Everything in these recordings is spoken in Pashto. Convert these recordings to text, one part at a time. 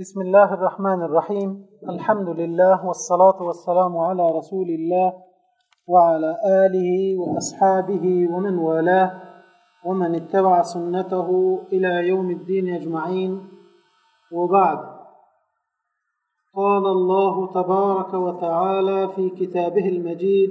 بسم الله الرحمن الرحيم الحمد لله والصلاة والسلام على رسول الله وعلى آله وأصحابه ومن والاه ومن اتبع سنته إلى يوم الدين أجمعين وبعد قال الله تبارك وتعالى في كتابه المجيد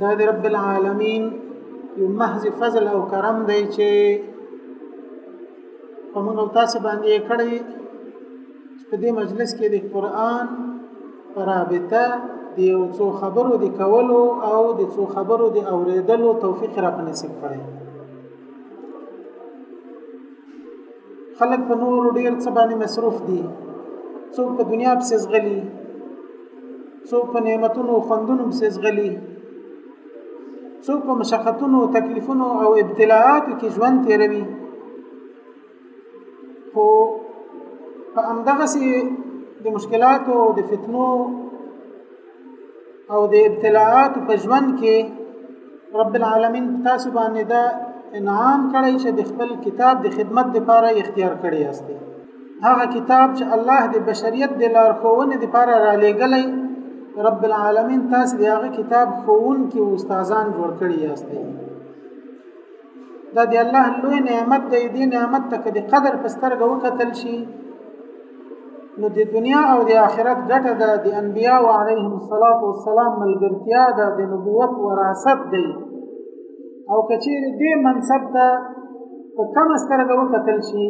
دا د رب العالمین یو محض فضل او کرم دی چې په موږ او تاسو باندې یې کړی په دې مجلس کې د قرآن پر رابطه د یو څو خبرو د کولو او د څو خبرو د اورېدلو توفیق را په نصیب کړی خلک په نورو ډېر څه باندې مصروف دي څوک په دنیا پسې ځغلي څوک په نعمتونو او خوندونو پسې ځغلي څوک په مشقتونو تکلیفونو او ابتلاعاتو کې ژوند تیروي خو په همدغه سي د مشکلاتو د فتنو او د ابتلاعاتو په ژوند کې رب العالمین تاسو باندې دا انعام کړی چې د خپل کتاب د خدمت لپاره اختیار کړی یاست هغه کتاب چې الله د بشریت د لارښوونې لپاره را لېږلی رب العالمین تاسو د هغه کتاب خوون کې استادان جوړ کړی یاست دا د الله لوی نعمت دی دې نعمت ته د قدر په سترګه وکتل شي نو د دنیا او د آخرت ګټه ده د انبیا او علیهم الصلاۃ والسلام ملګرتیا ده د نبوت وراثت دی او کچیر دې منصب ته په کوم سترګه وکتل شي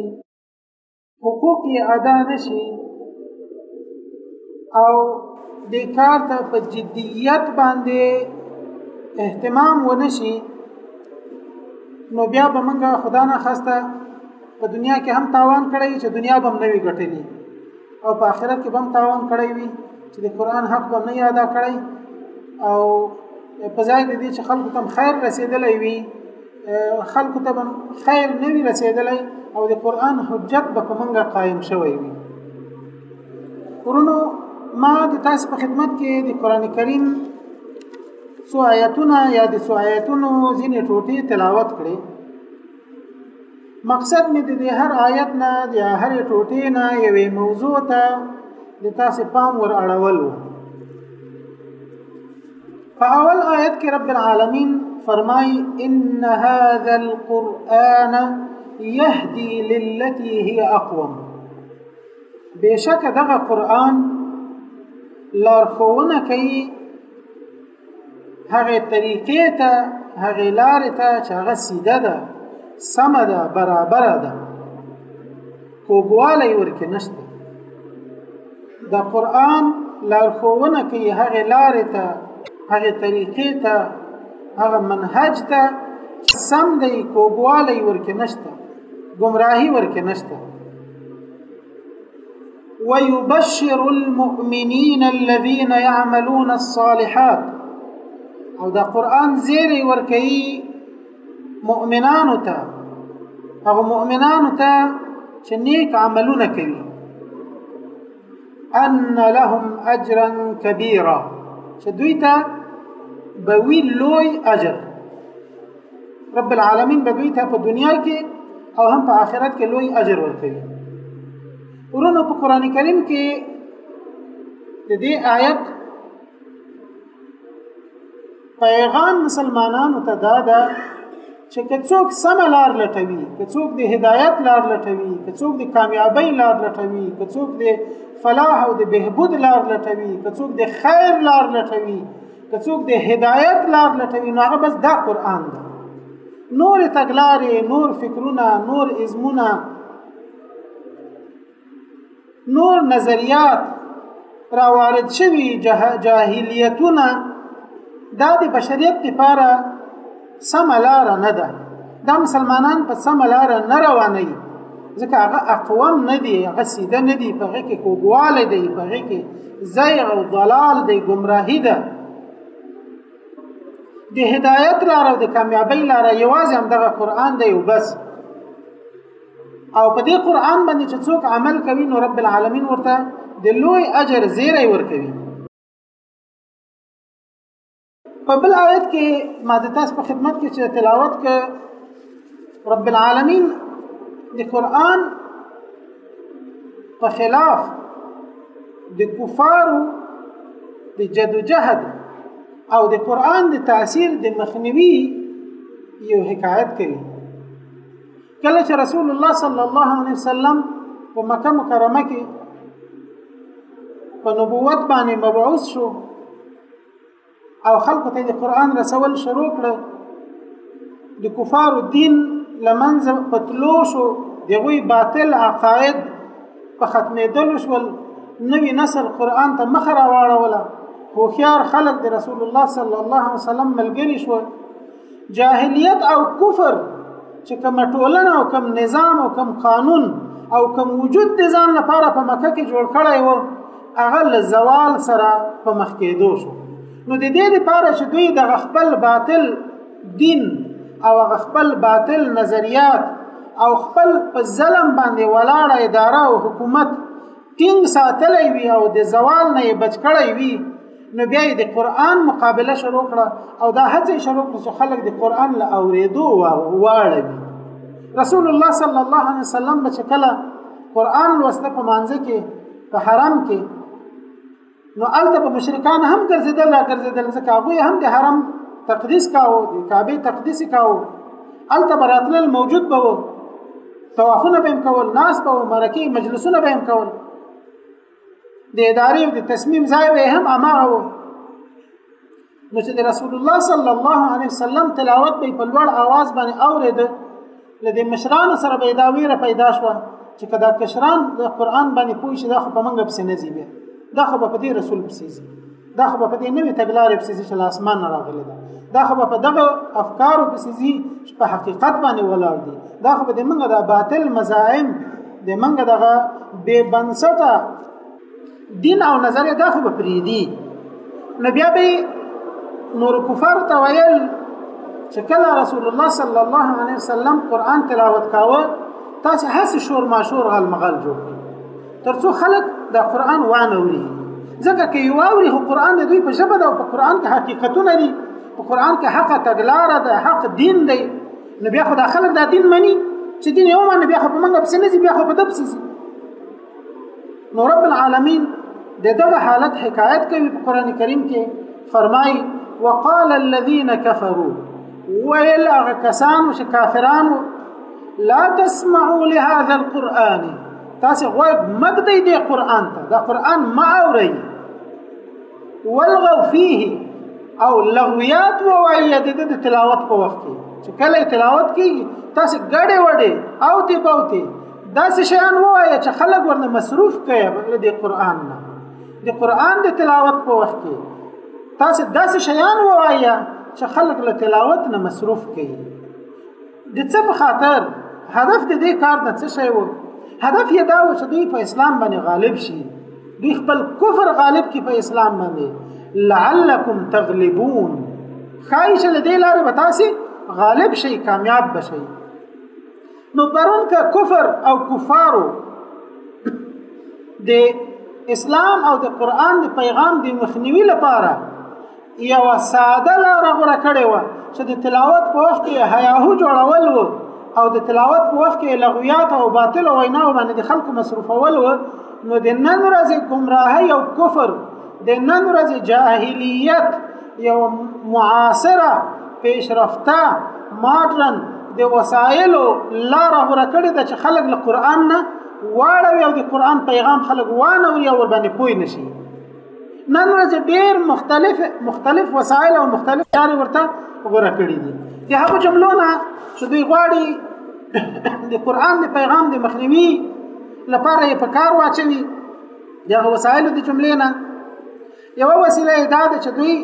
حقوق یې ادا نشي او د کار ته په جدیت باندې اهتمام ونشي نو بیا به موږ خدا نه خواسته په دنیا کې هم تاوان کړی چې دنیا به هم نه وي ګټلې او په آخرت کې به هم تاوان کړی وي چې د قرآن حق به نه ادا کړی او په ځای د دې چې خلکو ته خیر رسېدلی وي خلکو ته خیر نه وی رسیدلی او د قران حجت به کومنګه قائم شوی وي ورونو ما د تاسو په خدمت کې د قران کریم سو آیتونه یا د سو آیتونو ځینې ټوټې تلاوت کړې مقصد مې د دې هر آیت نه د هر ټوټې نه یوې موضوع ته د تاسو پام ور اړول وو په اول آیت کې رب العالمین فرمای ان هذا القرآن يهدي للتي هي اقوم بشک دغه قرآن لارښوونه کوي هغه طریقې ته هغه لارې ته چې هغه سیده ده سمه ده برابره ده کوګوالی ورکې نشته د قرآن لارښوونه کوي هغه لارې ته هغه طریقې ته هغه منهج ته سم دی کوګوالی ورکې نشته گمراهي ورکې نشته ويبشر المؤمنين الذين يعملون الصالحات او دا قران زیری ورکي مؤمنانو ته هغه مؤمنانو ته چې نیک عملونه کوي ان لهم اجرا كبيرا چې دوی ته به وی لوی اجر رب العالمین به دوی ته په دنیا کې او هم په آخرت کې لوی اجر ورکوي ورونو په قران کریم کې د دې آیت پیغام مسلمانانو ته دا ده چې که څوک سم لار لټوي که څوک د هدایت لار لټوي که څوک د کامیابی لار لټوي که څوک د فلاح او د بهبود لار لټوي که څوک د خیر لار لټوي که څوک د هدایت لار لټوي نو هغه بس دا قران ده نور تګلارې نور فکرونه نور ازمونه نور نظریات راوارد شوي جاهلیتونه دا د بشریت لپاره سم لار نه ده دا مسلمانان په سم لار نه رواني ځکه هغه اقوام نه دي هغه سیده نه دي په هغه کې کوګواله دی په هغه کې زیغ او ضلال دی گمراهی ده د هدایت لار او د کامیابی لار یوازې هم دغه قران دی او بس او په دې قران باندې چې څوک عمل کوي نو رب العالمین ورته د لوی اجر زیری ورکوي په بل آیت کې ما د تاسو په خدمت کې چې تلاوت کې رب العالمین د قران په خلاف د کفارو د جدوجهد او د قران د تاثیر د مخنیوي یو حکایت کوي کله چې رسول الله صلی الله علیه وسلم په مکه مکرمه کې په نبوت باندې مبعوث شو او خلکو ته د قران رسول شروع کړ د کفار دین لمنځ پتلو شو دغوی باطل عقاید په ختمېدل شول نوی نسل قران ته مخ راواړوله هوښیار خلک د رسول الله صلی الله علیه وسلم ملګری شو جاهلیت او کفر چې کوم ټولنه او کوم نظام او کوم قانون او کوم وجود د ځان لپاره په مکه کې جوړ کړی و هغه له زوال سره په مخ کېدو شو نو د دې لپاره چې دوی د خپل باطل دین او خپل باطل نظریات او خپل په ظلم باندې ولاړه اداره او حکومت ټینګ ساتلی وي او د زوال نه یې بچ کړی وي نو بیا د قران مقابله شروع کړه او دا هڅه شروع کړه چې خلک د قران له اوریدو واړوي رسول الله صلی الله علیه وسلم به چې کله قران لوسته په مانځ کې په حرم کې نو الته په مشرکان هم ګرځیدل را ګرځیدل ځکه هغه هم د حرم تقدیس کاو د کعبه تقدیس کاو الته براتل موجود به وو طوافونه به کول ناس به مرکه مجلسونه به کول د ادارې او د تصمیم ځای به هم اماغه وو نو چې د رسول الله صلی الله علیه وسلم تلاوت به په لوړ आवाज باندې اورید لدې مشران سره به دا ویره پیدا شو چې کدا کشران د قران باندې پوه شي دا خو په منګه پسې نه زیبه دا خو په دې رسول پسې زیبه دا خو په دې نوې تګلارې پسې چې له اسمان نه راغلې ده دا خو په دغه افکارو پسې ځي چې په حقیقت باندې ولاړ دي دا خو د منګه د باطل مزاعم د منګه دغه بې بنسټه دین او نظر دا خو به پرې دي نو بیا به نور کفار ته ویل چې کله رسول الله صلی الله علیه وسلم قران تلاوت کاوه تاسو هڅه شور ماشور غل مغل جوړ ترڅو خلک د قران وانه وري ځکه کې یو اوري خو قران د دوی په ژبه ده او په قران کې حقیقتونه دي په قران کې حق تګلاره ده حق دین دی نو بیا خو د خلک دا دین مني چې دین یو باندې بیا خو په منګه پسې نه بیا خو په دبسې نو رب العالمین د دغه حالت حکایت کوي په قران کریم کې فرمای وقال الذين كفروا ويل هغه کسانو چې کافرانو لا تسمعوا لهذا القرآن تاسو غوږ مګدی دی قران ته دا قران ما اوري ولغوا فيه او لغویات وایي د د تلاوت په وخت کې چې کله تلاوت کیږي تاسو ګړې وړې او تی پوتې داسې شیان وایي چې خلک ورنه مصروف کوي بدل د قران نه د قران د تلاوت په وخت کې تاسو داسې شیان وایي چې خلک له تلاوت نه مصروف کوي د څه په خاطر هدف د دې کار د څه شی وو هدف یې دا و چې دوی په اسلام باندې غالب شي دوی خپل کفر غالب کی په اسلام باندې لعلکم تغلبون خایش له دې لارې به تاسو غالب شي کامیاب بشي نو پرون که کفر او کفارو د اسلام او د قران د پیغام د مخنیوي لپاره یو ساده لار غوړه کړې و چې د تلاوت په وخت کې حیاهو جوړول وو او د تلاوت په وخت کې لغویات او باطل وینا باندې د خلکو مصرفول وو نو د نن ورځې گمراهي او کفر د نن ورځې جاهلیت یو معاصره پیشرفته ماډرن د وسایلو لار غوړه کړې ده چې خلک له قران نه واړوي او د قران پیغام خلک وانه وري او ور باندې پوي نشي نن ورځ ډېر مختلف مختلف وسایل او مختلف لارې ورته غوره کړې دي د هغو جملو نه چې دوی غواړي د قرآن د پیغام د مخنیوي لپاره یې په کار واچوي د هغو وسایلو د جملې نه یوه وسیله یې دا ده چې دوی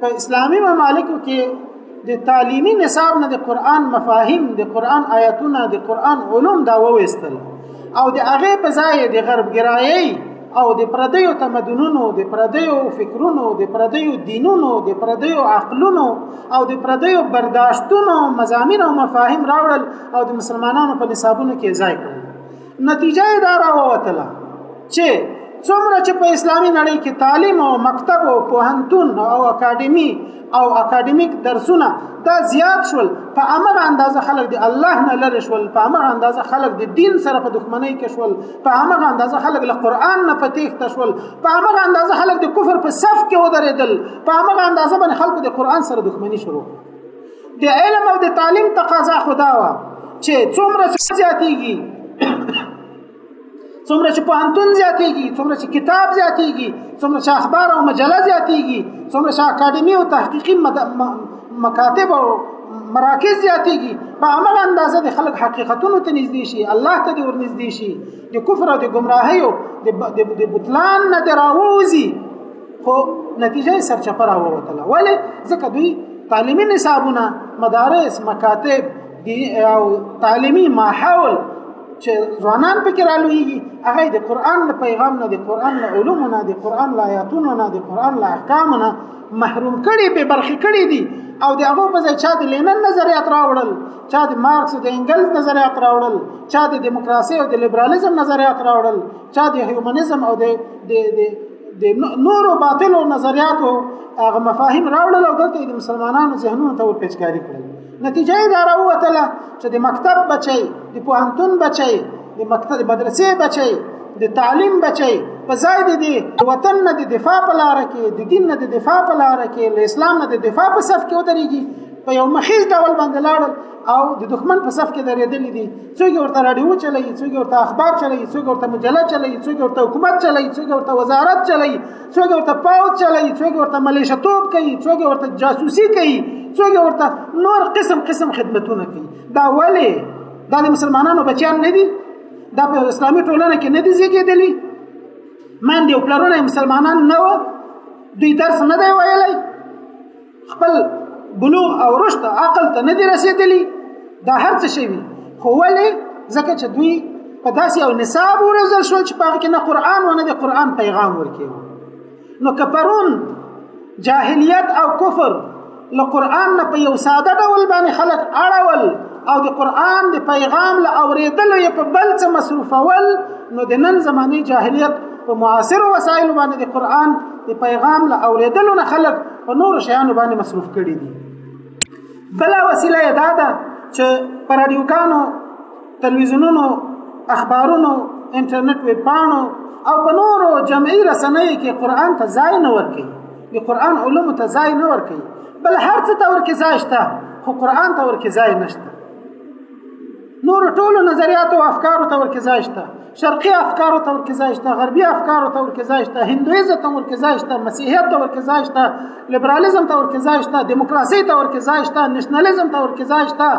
په اسلامي ممالکو کې د تعلیمي نصاب نه د قران مفاهیم د قران آیاتونه د قران علوم دا وويستل او د هغه په ځای د غربګرایي او د پردیو تمدنونو د پردیو فکرونو د پردیو دینونو د پردیو عقلونو او د پردیو برداشتونو مزامین او مفاهیم راوړل او د مسلمانانو په نصابونو کې ځای کړل نتیجه یې دا راووتله چې څومره چې په اسلامي نړۍ کې تعلیم او مکتب او پوهنتون او اکاډمي او اکاډمیک درسونه دا زیات شول په عمل اندازه خلک د الله نه لری شول په عمل اندازه خلک د دین سره په دښمنۍ کې شول په عمل اندازه خلک له قران نه پتیښت شول په عمل اندازه خلک د کفر په صف کې ودرېدل په عمل اندازه باندې خلکو د قران سره دښمنی شروع کړه د علم او د تعلیم تقاضا خدا وا چې څومره زیاتیږي څومره چې پوهنتون زیاتیږي څومره چې کتاب زیاتیږي څومره چې اخبار او مجله زیاتیږي څومره چې اکاډمي او تحقیقي مکاتب او مراکز زیاتیږي په عمل اندازه د خلک حقیقتونو ته نږدې شي الله ته دې ورنږدې شي د کفر او د ګمراهۍ او د بطلان نه دراووزي خو نتیجه سرچپه راووتله ولې ځکه دوی تعلیمي نصابونه مدارس مکاتب او تعلیمي ماحول چې ځوانان پکې رالویږي هغه د قران له پیغام نه د قران له علوم نه د قران له آیاتونو نه د قران له احکام نه محروم کړي به برخې کړي دي او د هغه په ځای چا د لینن نظریات راوړل چا د مارکس او د انګلز نظریات راوړل چا د دیموکراسي او د لیبرالیزم نظریات راوړل چا د هیومنزم او د د د نورو باطلو نظریاتو هغه مفاهیم راوړل او دلته د مسلمانانو ذهنونو ته ورپېچکاري کړل نتیجه یې دا راووتله چې د مکتب بچی د پوهنتون بچی د مکتب د مدرسې بچی د تعلیم بچی په ځای د دې وطن نه د دفاع په لار کې د دین نه د دفاع په لار کې له اسلام نه د دفاع په صف کې ودرېږي په یو مخیز ډول باندې لاړل او د دښمن په صف کې درېدل دي څوک ورته رادیو چلای څوک ورته اخبار چلای څوک ورته مجله چلای څوک ورته حکومت چلای څوک ورته وزارت چلای څوک ورته پاوت چلای څوک ورته ملیشه توپ کوي څوک ورته جاسوسي کوي څوک ورته نور قسم قسم خدمتونه کوي دا ولی دا د مسلمانانو بچیان نه دي دا په اسلامي ټولنه کې نه دي زیږېدلي من دی پلرونه مسلمانان نه و دوی درس نه دی ویلی خپل بلوغ او رشد عقل ته نه دی رسیدلی دا هر څه شوی خو ولې ځکه چې دوی په داسې او نصاب ورزل شول چې پاره کې نه قران ونه دی قران پیغام ورکړي نو کپرون جاهلیت او کفر له قران نه په یو ساده ډول باندې خلک اړول او د قران د پیغام له اوریدلو یې په بل څه مصروفول نو د نن زماني جاهلیت په معاصر وسایل باندې د قران د پیغام له اوریدلو نه خلک په نور شیانو باندې مصروف کړي دي بل وسیله یې دا ده چې پر رادیوګانو تلویزیونونو اخبارونو انټرنیټ ویب پاڼو او په نورو جمعي رسنیو کې قران ته ځای نه ورکي د قران علوم ته ځای نه ورکي بل هر څه ته ورکي ځای شته خو قران ته ورکي ځای نشته نور ټولو نظریاتو او افکارو ته ورکه ځای شته شرقي افکارو ته ورکه ځای شته غربي افکارو ته ورکه ځای شته هندویزم ته ورکه ځای شته مسیحیت ته ورکه ځای شته لیبرالیزم ته ورکه ځای شته دیموکراسي ته ورکه ځای شته نشنلیزم ته ورکه ځای شته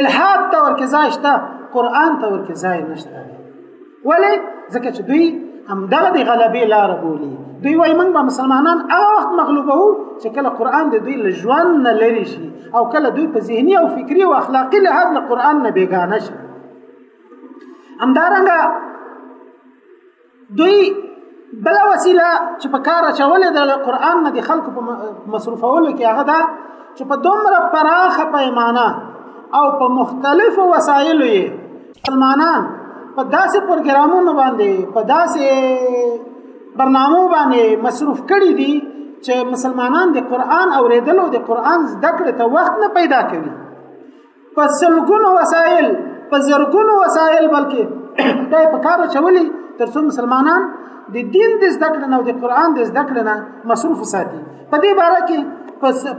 الحاد ته ورکه ځای شته قران ته ورکه ځای نشته ولې ځکه چې دوی همدغه د غلبې لار بولي دوی وایي موږ به مسلمانان هغه وخت مغلوبو چې کله قران د دوی لژوند نه لري شي او کله دوی په ذهني او فکری او اخلاقی لحاظ له قران نه بیگانه شي همدارنګه دوی بل وسیله چې په کار چولې د قران نه د خلکو په مصرفولو کې هغه ده چې په دومره پراخه پیمانه او په مختلفو وسایلو یې مسلمانان په داسې پروګرامونو باندې په داسې برنامو باندې مصروف کړي دي چې مسلمانان د قران اوریدل او د قران زده کړې ته وخت نه پیدا کوي په سلګونو وسایل په زرګونو وسایل بلکې دا په کار چولي ترڅو مسلمانان د دین د زده کړې او د قران د زده کړې نه مصروف ساتي په دې باره کې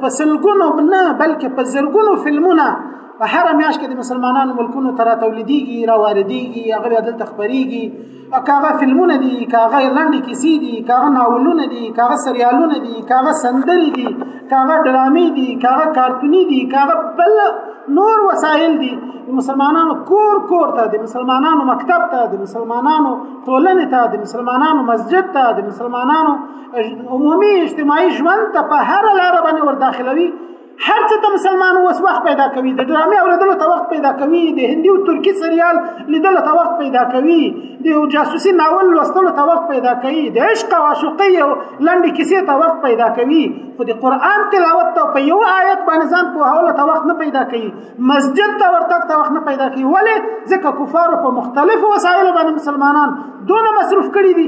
په سلګونو نه بلکې په زرګونو فلمونه په هر میاش کې د مسلمانانو ملکونو تر تولیدېږي را واردېږي هغه بیا دلته خبرېږي او کاغه فلمونه دي کاغه لنډې کیسې دي کاغه ناولونه دي کاغه سریالونه دي کاغه سندرې دي کاغه ډرامې دي کاغه کارتونې دي کاغه بل نور وسایل دي د مسلمانانو کور کور ته د مسلمانانو مکتب ته د مسلمانانو ټولنې ته د مسلمانانو مسجد ته د مسلمانانو عمومي اجتماعي ژوند ته په هر لار باندې ور داخلوي هر څه ته مسلمان اوس وخت پیدا کوي د ډرامې اوریدلو ته وخت پیدا کوي د هندي او ترکي سریال لیدلو ته وخت پیدا کوي د یو جاسوسي ناول لوستلو ته وخت پیدا کوي د عشق او عاشقۍ یو لنډې کیسې ته وخت پیدا کوي خو د قرآن تلاوت ته په یو آیت باندې ځان پوهولو ته وخت نه پیدا کوي مسجد ته ورتګ ته وخت نه پیدا کوي ولې ځکه کفارو په مختلفو وسایلو باندې مسلمانان دونه مصروف کړي دي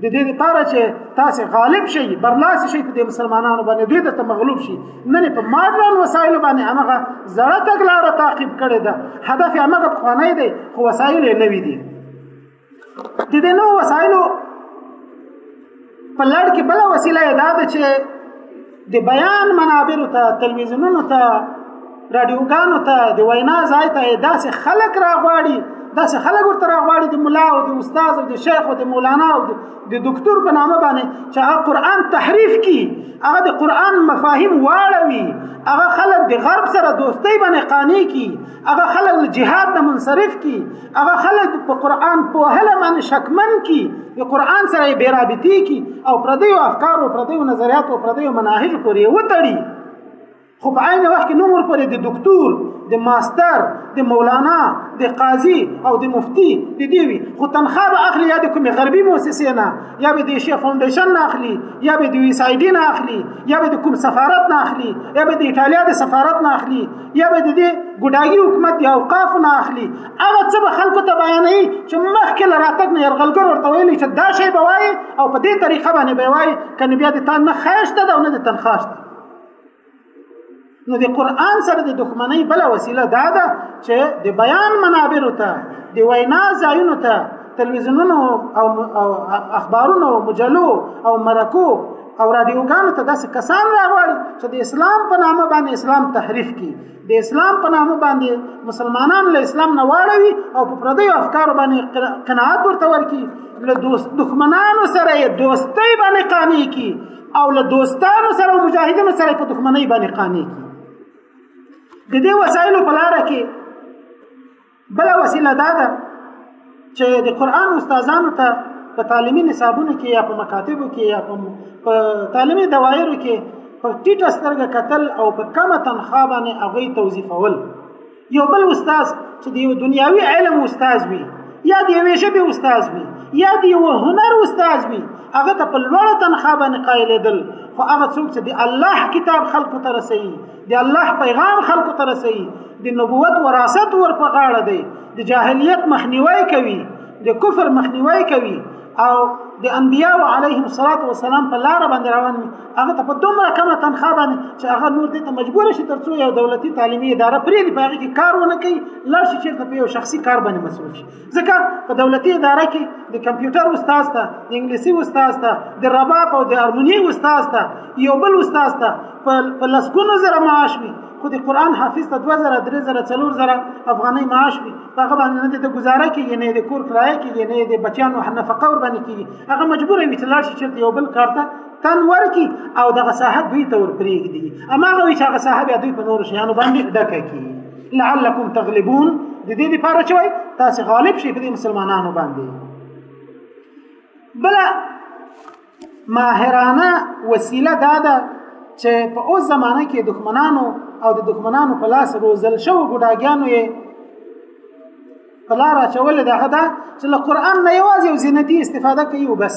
د دې لپاره چې تاسو غالب شئ برلاسی شئ په دې مسلمانانو باندې دوی ته مغلوب شي نن په ماډرن وسایلو باندې هغه زړه تګلاره تعقیب کړې ده هدف یې هغه پخوانی دی خو وسایل یې نوي دي د دې نو وسایلو په لړ کې بل وسیله یې دا ده چې د بیان منابر ته تلویزیونونو ته رادیوګانو ته د وینا ځای ته داسې خلک راغواړي داسې خلک ورته راغواړي د ملا او د استاد او د شیخ او د مولانا او د دکتور په نامه باندې چې هغه قرآن تحریف کی هغه د قرآن مفاهیم واړوي هغه خلک د غرب سره دوستۍ باندې قانع کی هغه خلک له جهاد نه منصرف کی هغه خلک په قران په هله باندې شکمن کی په قران سره بے رابطی کی او پردیو افکار او پردیو نظریات او پردیو مناهج پورې وتړي خو په عین وخت کې نو مور پورې د دکتور د ماستر د مولانا د قاضي او د مفتی د دیوی خو تنخواه به اخلي یا د کومې غربي موسسې نه یا به د شیخ فاونډیشن نه اخلي یا به د یو سایډي نه اخلي یا به د کوم سفارت نه اخلي یا به د ایتالیا د سفارت نه اخلي یا به د دې ګډاګي حکومت یا اوقاف نه اخلي هغه څه به خلکو ته بیانوي چې مخکې له راتګ نه یرغلګر ورته ویلي چې دا شی به وایي او په دې طریقه باندې به وایي کنې بیا د تا نه خیشته ده او نه د تنخوا شته نو د قران سره د دښمنۍ بل وسیله دا ده چې د بیان منابر ته د وینا ځایونو ته تلویزیونونو او اخبارونو مجلو او مرکو او رادیوګانو ته داسې کسان راغواړي چې د اسلام په نامه باندې اسلام تحریف کړي د اسلام په نامه باندې مسلمانان له اسلام نه واړوي او په پردیو افکارو باندې قناعت ورته ورکړي له دوست دښمنانو سره یې دوستۍ باندې قانع کړي او له دوستانو سره او مجاهدینو سره په دښمنۍ باندې قانع کړي د دې وسایلو په لاره کې بل وسیله دا ده چې د قران استادانو ته په تعلیمي نصابونو کې یا په مکاتبو کې یا په تعلیمي دوایرو کې په ټیټه سترګه قتل او په کمه تنخوا باندې هغه توظیفول یو بل استاد چې د یو دنیاوي علم استاد وي یا د یوې ژبې استاد وي یا د یو هنر استاد وي هغه ته په لوړه تنخوا باندې قایلېدل خو هغه څوک چې د الله کتاب خلکو ته رسوي د الله پیغام خلکو ته رسوي د نبوت وراثت ور په غاړه دی د جاهلیت مخنیوي کوي د کفر مخنیوي کوي او د انبیاء علیهم الصلاۃ والسلام په لار باندې روان هغه ته په دومره کمه تنخواه باندې چې هغه نور دې ته مجبور شي ترڅو یو دولتي تعلیمي اداره پرې دی باغې کې کار ونه کوي لار شي چې په یو شخصي کار باندې مصروف شي ځکه په دولتي اداره کې د کمپیوټر استاد ته د انګلیسي استاد ته د رباب او د هارموني استاد ته یو بل استاد ته په لسګونو زره معاش وي خو د قران حافظ ته 2000 3000 4000 افغانۍ معاش وي هغه باندې نه د گزاره کېږي نه د کور کرایه کېږي نه د بچیانو نفقه ور باندې کېږي هغه مجبور وي چې لاړ شي چې یو بل کار ته تن ورکی او دغه صاحب دوی ته ورپریږدي اما هغه چې هغه صاحب دوی په نور شیانو باندې ډکه کیږي لعلکم تغلبون د دې لپاره چې وای تاسو غالب شئ په دې مسلمانانو باندې بل ماهرانه وسیله دا ده چې په اوس زمانه کې دښمنانو او د دښمنانو په لاس روزل شو ګډاګیانو یې په لار اچول دغه ده چې له قران نه یوازې یو زینتی استفاده کوي او بس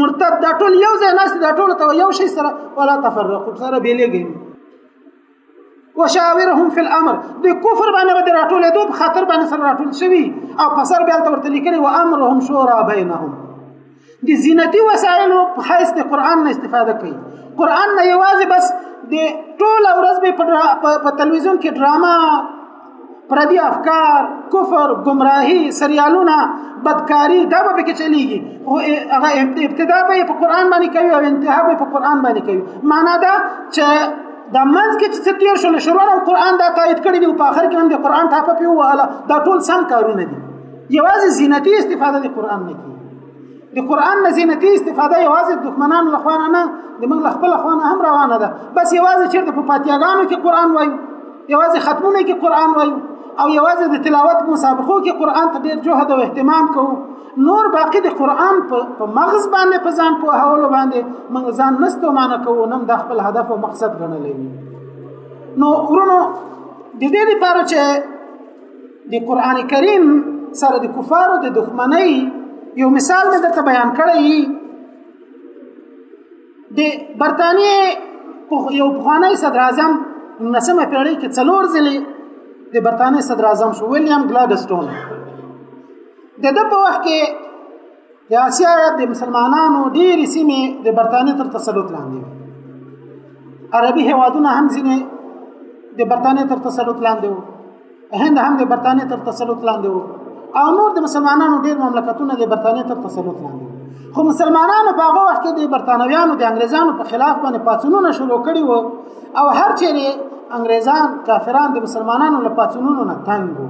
مرتد دا ټول یو ځای ناس دا ټول ته یو شی سره ولا تفرقوا سره بیلېږي وشاورهم فی الامر د کفر باندې به راټول دو په خاطر باندې سره راټول شوی او په سر بیا ورته لیکلی و امرهم شورا بینهم د زینتی وسایلو په حیث د قران نه استفاده کوي قران نه یوازې بس د ټول ورځ به په تلویزیون کې ډرامه پردي افکار کفر گمراهي سریالونه بدکاری دا به کې چلیږي او هغه ابتدا به په قران باندې کوي او انتها به په قران باندې کوي معنا دا چې د منځ کې چې تیر شو نو شروع او قران دا تایید کړی دی او په اخر کې هم د قران ټاپه پیواله دا ټول سم کارونه دي یوازې زینتی استفاده د قران نه کیږي د قران نه زینتی استفاده یوازې دښمنان له خوانه نه د موږ له خپل خوانه هم روانه ده بس یوازې چیرته په پاتیاګانو کې قران وایي یوازې ختمونه کې قران وایي او یوازې د تلاوت مسابقو کې قران ته ډیر جهد او اهتمام کوو نور باقی د قران په مغز باندې په ځان په حواله باندې موږ ځان نستو معنی کوو نن د خپل هدف او مقصد غنلې نو ورونو د دې لپاره چې د قران کریم سره د کفارو د دښمنۍ یو مثال مې درته بیان کړی د برتانیې یو پخوانی صدر اعظم نسمه پیړۍ کې څلور ځلې د برتانیې صدر اعظم شو ویلیام ګلاډستون د ده په وخت کې د اسیا د مسلمانانو ډېری سیمې د برتانیې تر تسلط لاندې وې عربي هیوادونه هم ځینې د برتانیې تر تسلط لاندې وو هند هم د برتانیې تر تسلط لاندې وو او نور د مسلمانانو ډېر مملکتونه د برتانیې تر تسلط لاندې وو خو مسلمانانو په هغه وخت کې د برتانویانو د انګريزانو په خلاف باندې پاتونونه شروع کړي وو او هر چیرې انګريزان کافران د مسلمانانو له پاتونونو نه تنګ وو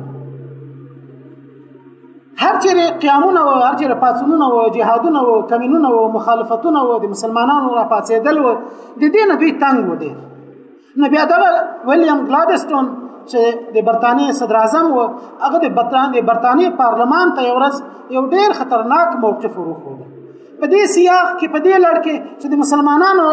هر چیرې قیامونه و هر چیرې پاتونونه و جهادونه و کمینونه و مخالفتونه و د مسلمانانو را پاتېدل و د دې نه دوی تنګ و ډېر نو بیا دغه ویلیام ګلادستون چې د برتانیې صدر اعظم و هغه د برتانیې پارلمان ته یو ورځ یو ډېر خطرناک موقف وروښود په دې سیاق کې په دې لړ کې چې د مسلمانانو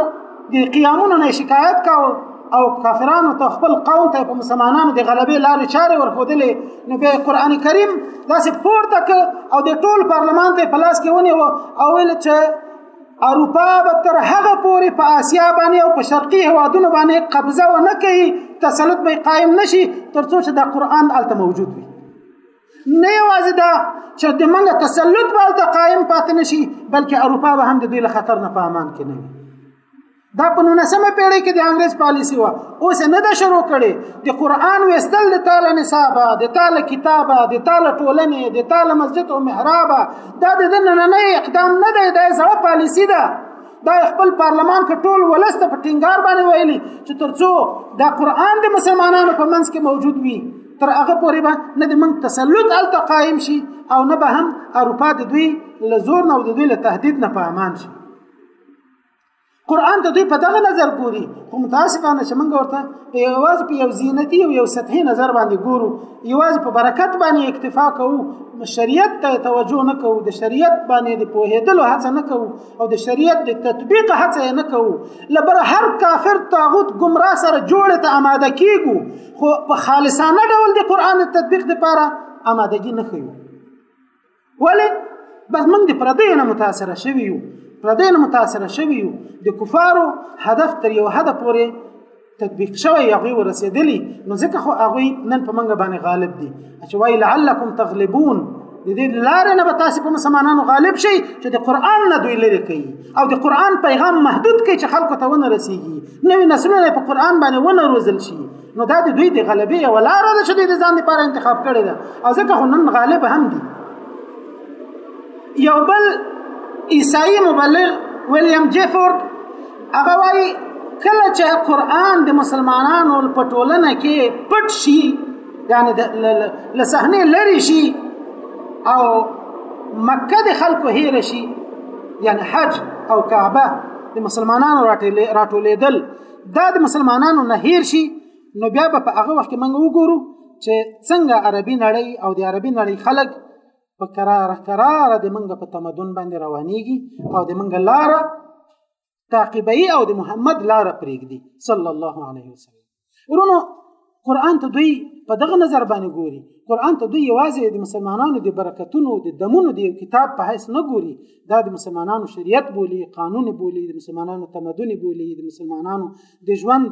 د قیامونو نه شکایت کاوه او کافرانو ته خپل قوم ته په مسلمانانو د غلبې لارې چارې ورخودلې نو به قران کریم داسې پورته ک او د ټول پارلمان ته په لاس کې ونیو او ویل چې اروپا به تر هغه پورې په آسیا باندې او په شرقي هوادونو باندې قبضه و نه کوي تسلط به قائم نشي ترڅو چې دا قران الته موجود وي نه یوازې دا چې د موږ تسلط به هلته قایم پاتې نه شي بلکې اروپا به هم د دوی له خطر نه په امان کې نه وي دا په نولسمه پیړۍ کې د انګريز پالیسی و اوس نه ده شروع کړي د قران وستل د تعالی نصاب د تعالی کتاب د تعالی ټولنې د تعالی مسجد او محراب دا د نن نه اقدام نه دی د زړه پالیسی ده دا خپل پارلمان کې ټول ولست په ټینګار باندې ویلي چې ترڅو دا قران د مسلمانانو په منځ کې موجود وي تر هغه پورې به نه د موږ تسلط هلته قایم شي او نه به هم اروپا د دوی له زور نه او د دوی له تهدید نه په امان شي قرآن ته دوی په دغه نظر ګوري خو متاسفانه چې موږ ورته په یوازې په یو زینتي او یو سطحي نظر باندې ګورو یوازې په برکت باندې اکتفا کوو شریعت ته توجه نه کوو د شریعت باندې د پوهېدلو هڅه نه کوو او د شریعت د تطبیق هڅه نه کوو لبر هر کافر طاغوت گمراه سره جوړه ته آماده کیږو خو په خالصانه ډول د قران د تطبیق لپاره آمادګي نه کوي ولی بس موږ د پردې نه متاثر شوی یو پردې نه متاثر شوی یو د کفارو هدف تر یو هدف پورې تطبیق شوی هغه ورسېدلی نو ځکه خو هغه نن په منګه باندې غالب دي چې وای لعلکم تغلبون د دې لارې نه به تاسو په مسلمانانو غالب شئ چې د قران نه دوی لري کوي او د قران پیغام محدود کوي چې خلکو ته ونه رسیږي نوې نسلونه په قران باندې ونه روزل شي نو دا د دوی د غلبې یو لار ده چې دوی د ځان لپاره انتخاب کړې ده او ځکه خو نن غالب هم دي یو بل عیسائی مبلغ ویلیام جیفورد هغه وایي کله چې قران د مسلمانانو په ټولنه کې پټ شي یعنی له صحنه لري شي او مکه د خلکو هیر شي یعنی حج او کعبه د مسلمانانو راټولېدل دا د مسلمانانو نه هیر شي نو بیا به په هغه وخت کې موږ وګورو چې څنګه عربي نړۍ او د عربي نړۍ خلک په قرار قرار د منګه په تمدن باندې روانيږي او د منګه لار تعقیبي او د محمد لار پرېږدي صلی الله علیه وسلم ورونو قران ته دوی په دغه نظر باندې ګوري قران ته دوی یوازې د مسلمانانو د برکتونو د دمونو د یو کتاب په حیث نه ګوري دا د مسلمانانو شریعت بولی قانون بولی د مسلمانانو تمدن بولی د مسلمانانو د ژوند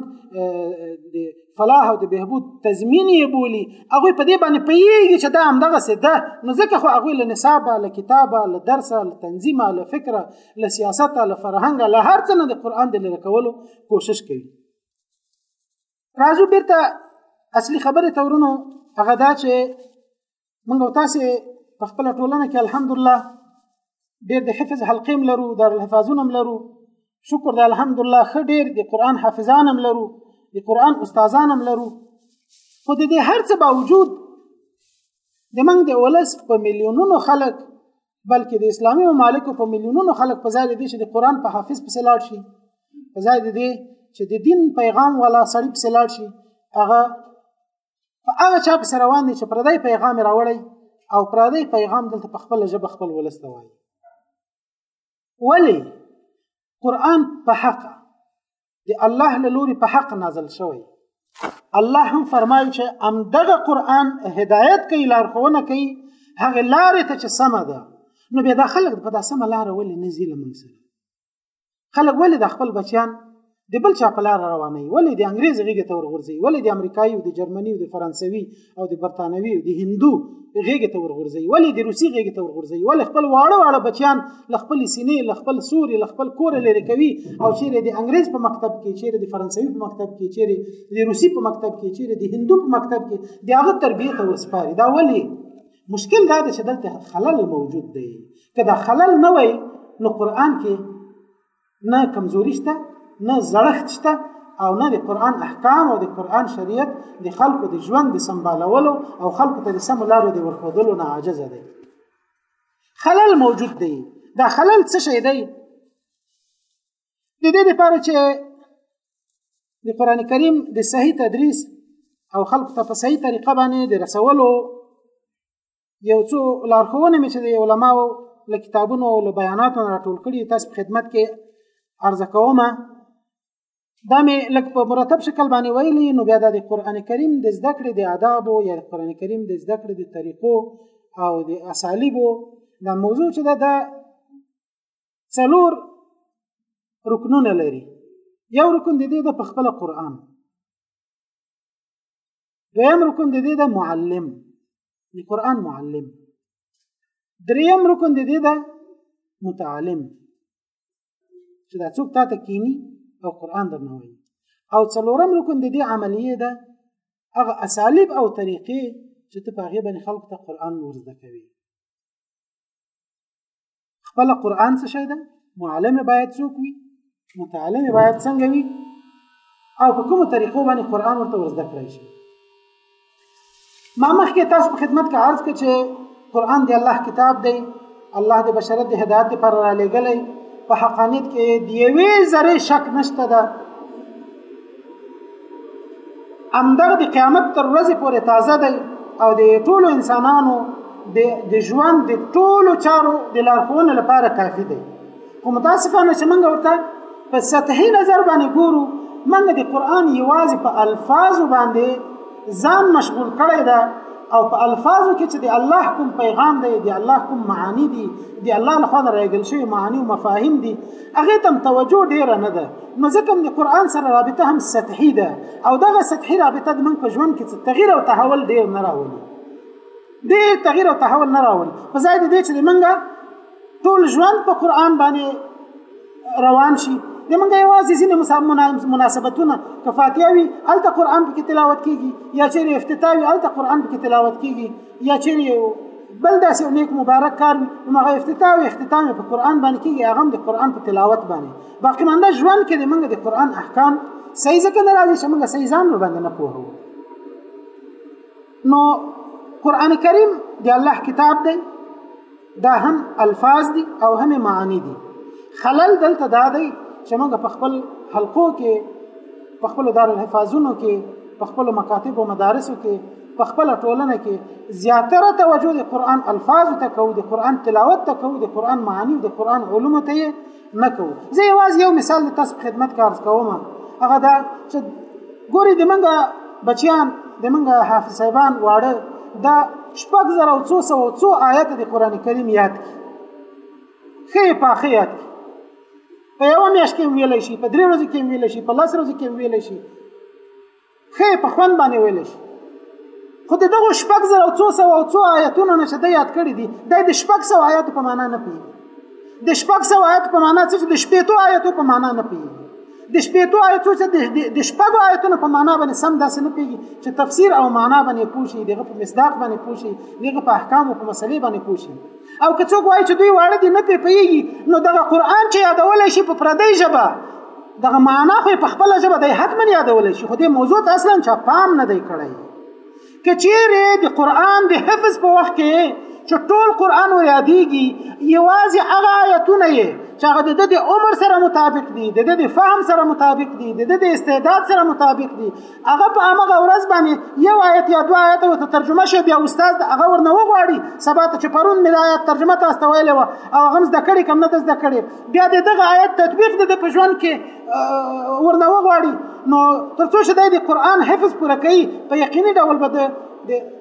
د فلاح او د بهبود تضمین یې بولی هغه په دې باندې پیږي چې دا همدغه څه ده نو ځکه خو هغه له نصابه له کتابه له درسه له تنظیمه له فکره له سیاسته له فرهنګه له هر څه نه د قران د لری کولو کوشش کوي راځو بیرته اصلي خبره تورونو هغه دا چې موږ او تاسو په خپل ټولنه کې الحمدلله ډېر د حفظ حلقې هم لرو د حفاظونه هم لرو شکر د الحمدلله ښه ډېر د قرآن حافظان هم لرو د قرآن استادان هم لرو خو د دې هر څه باوجود د موږ د ولس په میلیونونو خلک بلکې د اسلامي ممالکو په میلیونونو خلک په ځای دې چې د قرآن په حافظ پسې لاړ شي په ځای دې چې د دین پیغام والا سړی پسې لاړ شي هغه په هغه چا پسې روان دي چې پردی پیغام راوړی او پردی پیغام دلته په خپل ژبه خپل ولس ته وایي ولی قرآن په حق د الله له لوري په حق نازل شوی الله هم فرمایي چې ام دغه قرآن هدایت کوي لارښوونه کوي هغه لارې ته چې سمه ده نو بیا دا خلک په دا سمه لار ولې نه ځي لمن سره خلک ولې د خپل بچیان د بل چا په لار روانوي ولې د انګريز غېږې ته ورغورځي ولې د امریکایي او د جرمني او د فرانسوي او د برتانوي او د هندو غېږې ته ورغورځي ولې د روسي غېږې ته ورغورځي ولې خپل واړه واړه بچیان له خپل سینې له خپل سوري له خپل کور لري کوي او چیرې د انګريز په مکتب کې چیرې د فرانسوي په مکتب کې چیرې د روسي په مکتب کې چیرې د هندو په مکتب کې د هغه تربیه ته ورسپاري دا ولې مشکل دا دی چې دلته خلل موجود دی که دا خلل نه وای نو قرآن کې نه کمزوري شته نه زړښت شته او نه د قرآن احکام او د قرآن شریعت د خلکو د ژوند د سمبالولو او خلکو ته د سمو لارو د ورښودلو نه عاجزه دی خلل موجود دی دا خلل څه شی دی د دې لپاره چې د قران کریم د صحیح تدریس او خلق ته په صحیح طریقه باندې د رسولو یو څو لارښوونه مې چې د علماو له کتابونو او له بیاناتو نه راټول کړي تاسو خدمت کې عرضه کوم دا مې لکه په مرتب شکل باندې ویلي نو بیا د قران کریم د زده کړې د آداب او یا قران کریم د زده کړې د طریقو او د اسالیبو دا موضوع چې دا د څلور رکنونه لري یو رکن د دې د په خپل قران دویم رکن د دې د معلم د قران معلم دریم رکن د دې د متعلم چې دا څوک تاته کینی او قران درنه وایي او څلورم رکن د دې عملیه ده هغه اسالیب او طریقې چې ته په هغه باندې خلکو ته قران ورزده کوي خپل قران څه شي ده معلم باید څوک وي متعلم باید څنګه وي او په کومه طریقو باندې قران ورته ورزده کړی شي ما مخکې تاسو په خدمت کې عرض کړ چې قران دی الله کتاب دی الله د بشریت د هدایت لپاره را لېږلی په حقانیت کې د یوې ذرې شک نشته ده همدغه د قیامت تر ورځې پورې تازه دی او د ټولو انسانانو د ژوند د ټولو چارو د لارښوونې لپاره کافي دی خو متاسفانه چې موږ ورته په سطحي نظر باندې ګورو موږ د قرآن یوازې په الفاظو باندې ځان مشغول کړی ده او په الفاظو کې چې د الله کوم پیغام دی د الله کوم معانی دي د الله لخوا راغل شوی معانی او مفاهیم دي هغه تم توجه ډیره نه ده نو ځکه د قران سره رابطه هم سطحي ده او دغه سطحي رابطه د موږ په ژوند کې څه تغییر او تحول ډیر نه راولي ډیر تغییر او تحول نه راولي په ځای د دې چې موږ ټول ژوند په قران باندې روان شي د موږ یوازې ځینې مناسبتونه که فاتحه وي هلته قران پکې تلاوت کیږي یا چې افتتاح وي هلته قران پکې تلاوت کیږي یا چیرې یو بل داسې یو نیک مبارک کار وي نو هغه افتتاح او اختتام په قرآن باندې کېږي هغه هم د قرآن په تلاوت باندې باقي مانده ژوند کې د موږ د قرآن احکام صحیح ځکه نه راځي چې موږ صحیح ځان ور باندې نه پوهو نو قرآن کریم د الله کتاب دی دا هم الفاظ دي او هم معانی دي خلل دلته دا دی چې موږ په خپل حلقو کې په خپل دار الحفاظونو کې په خپل مکاتب او مدارسو کې په خپل ټولنه کې زیاتره توجه د قران الفاظ ته کوو د قران تلاوت ته کوو د قران معانی او د قران علوم ته مکو زه یوازې یو مثال د تاسو خدمت کار کوم هغه دا چې ګوري د منګه بچیان د منګه حافظ صاحبان واړه دا شپږ زره او څو سو څو آیات د قران کریم یاد کی خې په خې یاد کی په یو میاشت کې ویل شي په درې ورځې کې ویل شي په لس ورځې کې ویل شي ښه په خوند باندې ویل شي خو د دغه شپږ زر او څو سو او څو آیتونو نه چې د یاد کړی دي دا د شپږ سو آیاتو په معنا نه پیږي د شپږ سو آیاتو په معنا چې د شپېتو آیاتو په معنا نه پیږي د شپېتو آیتو چې د شپږو آیتونو په معنا باندې سم داسې نه پیږي چې تفسیر او معنا باندې پوښي دغه په مصداق باندې پوښي دغه په احکام او په مسلې باندې پوښي او که څوک وایي چې دوی واړه دي نه پېپېږي نو دغه قرآن چې یادولی شي په پردۍ ژبه دغه معنا خو په خپل ژبه دی حتما یادول شي خو دې موضوع ته اصلا چا پام نه دی کړی که چیرې د قرآن د حفظ په وخت کې چې ټول قرآن ور یادېږي یوازې هغه آیتونه یې چې هغه د د عمر سره مطابق دي د د فهم سره مطابق دي د د استعداد سره مطابق دي هغه په هغه ورځ باندې یو آیت یا دوه آیت ورته ترجمه شي بیا استاد هغه ورنه وغواړي سبا ته چې پرون مې آیت ترجمه تاسو ته ویلې و او هغه زده کړې کم نه زده کړې بیا د دغه آیت تطبیق د په ژوند کې ورنه وغواړي نو تر څو چې د قرآن حفظ پوره کوي په یقیني ډول به د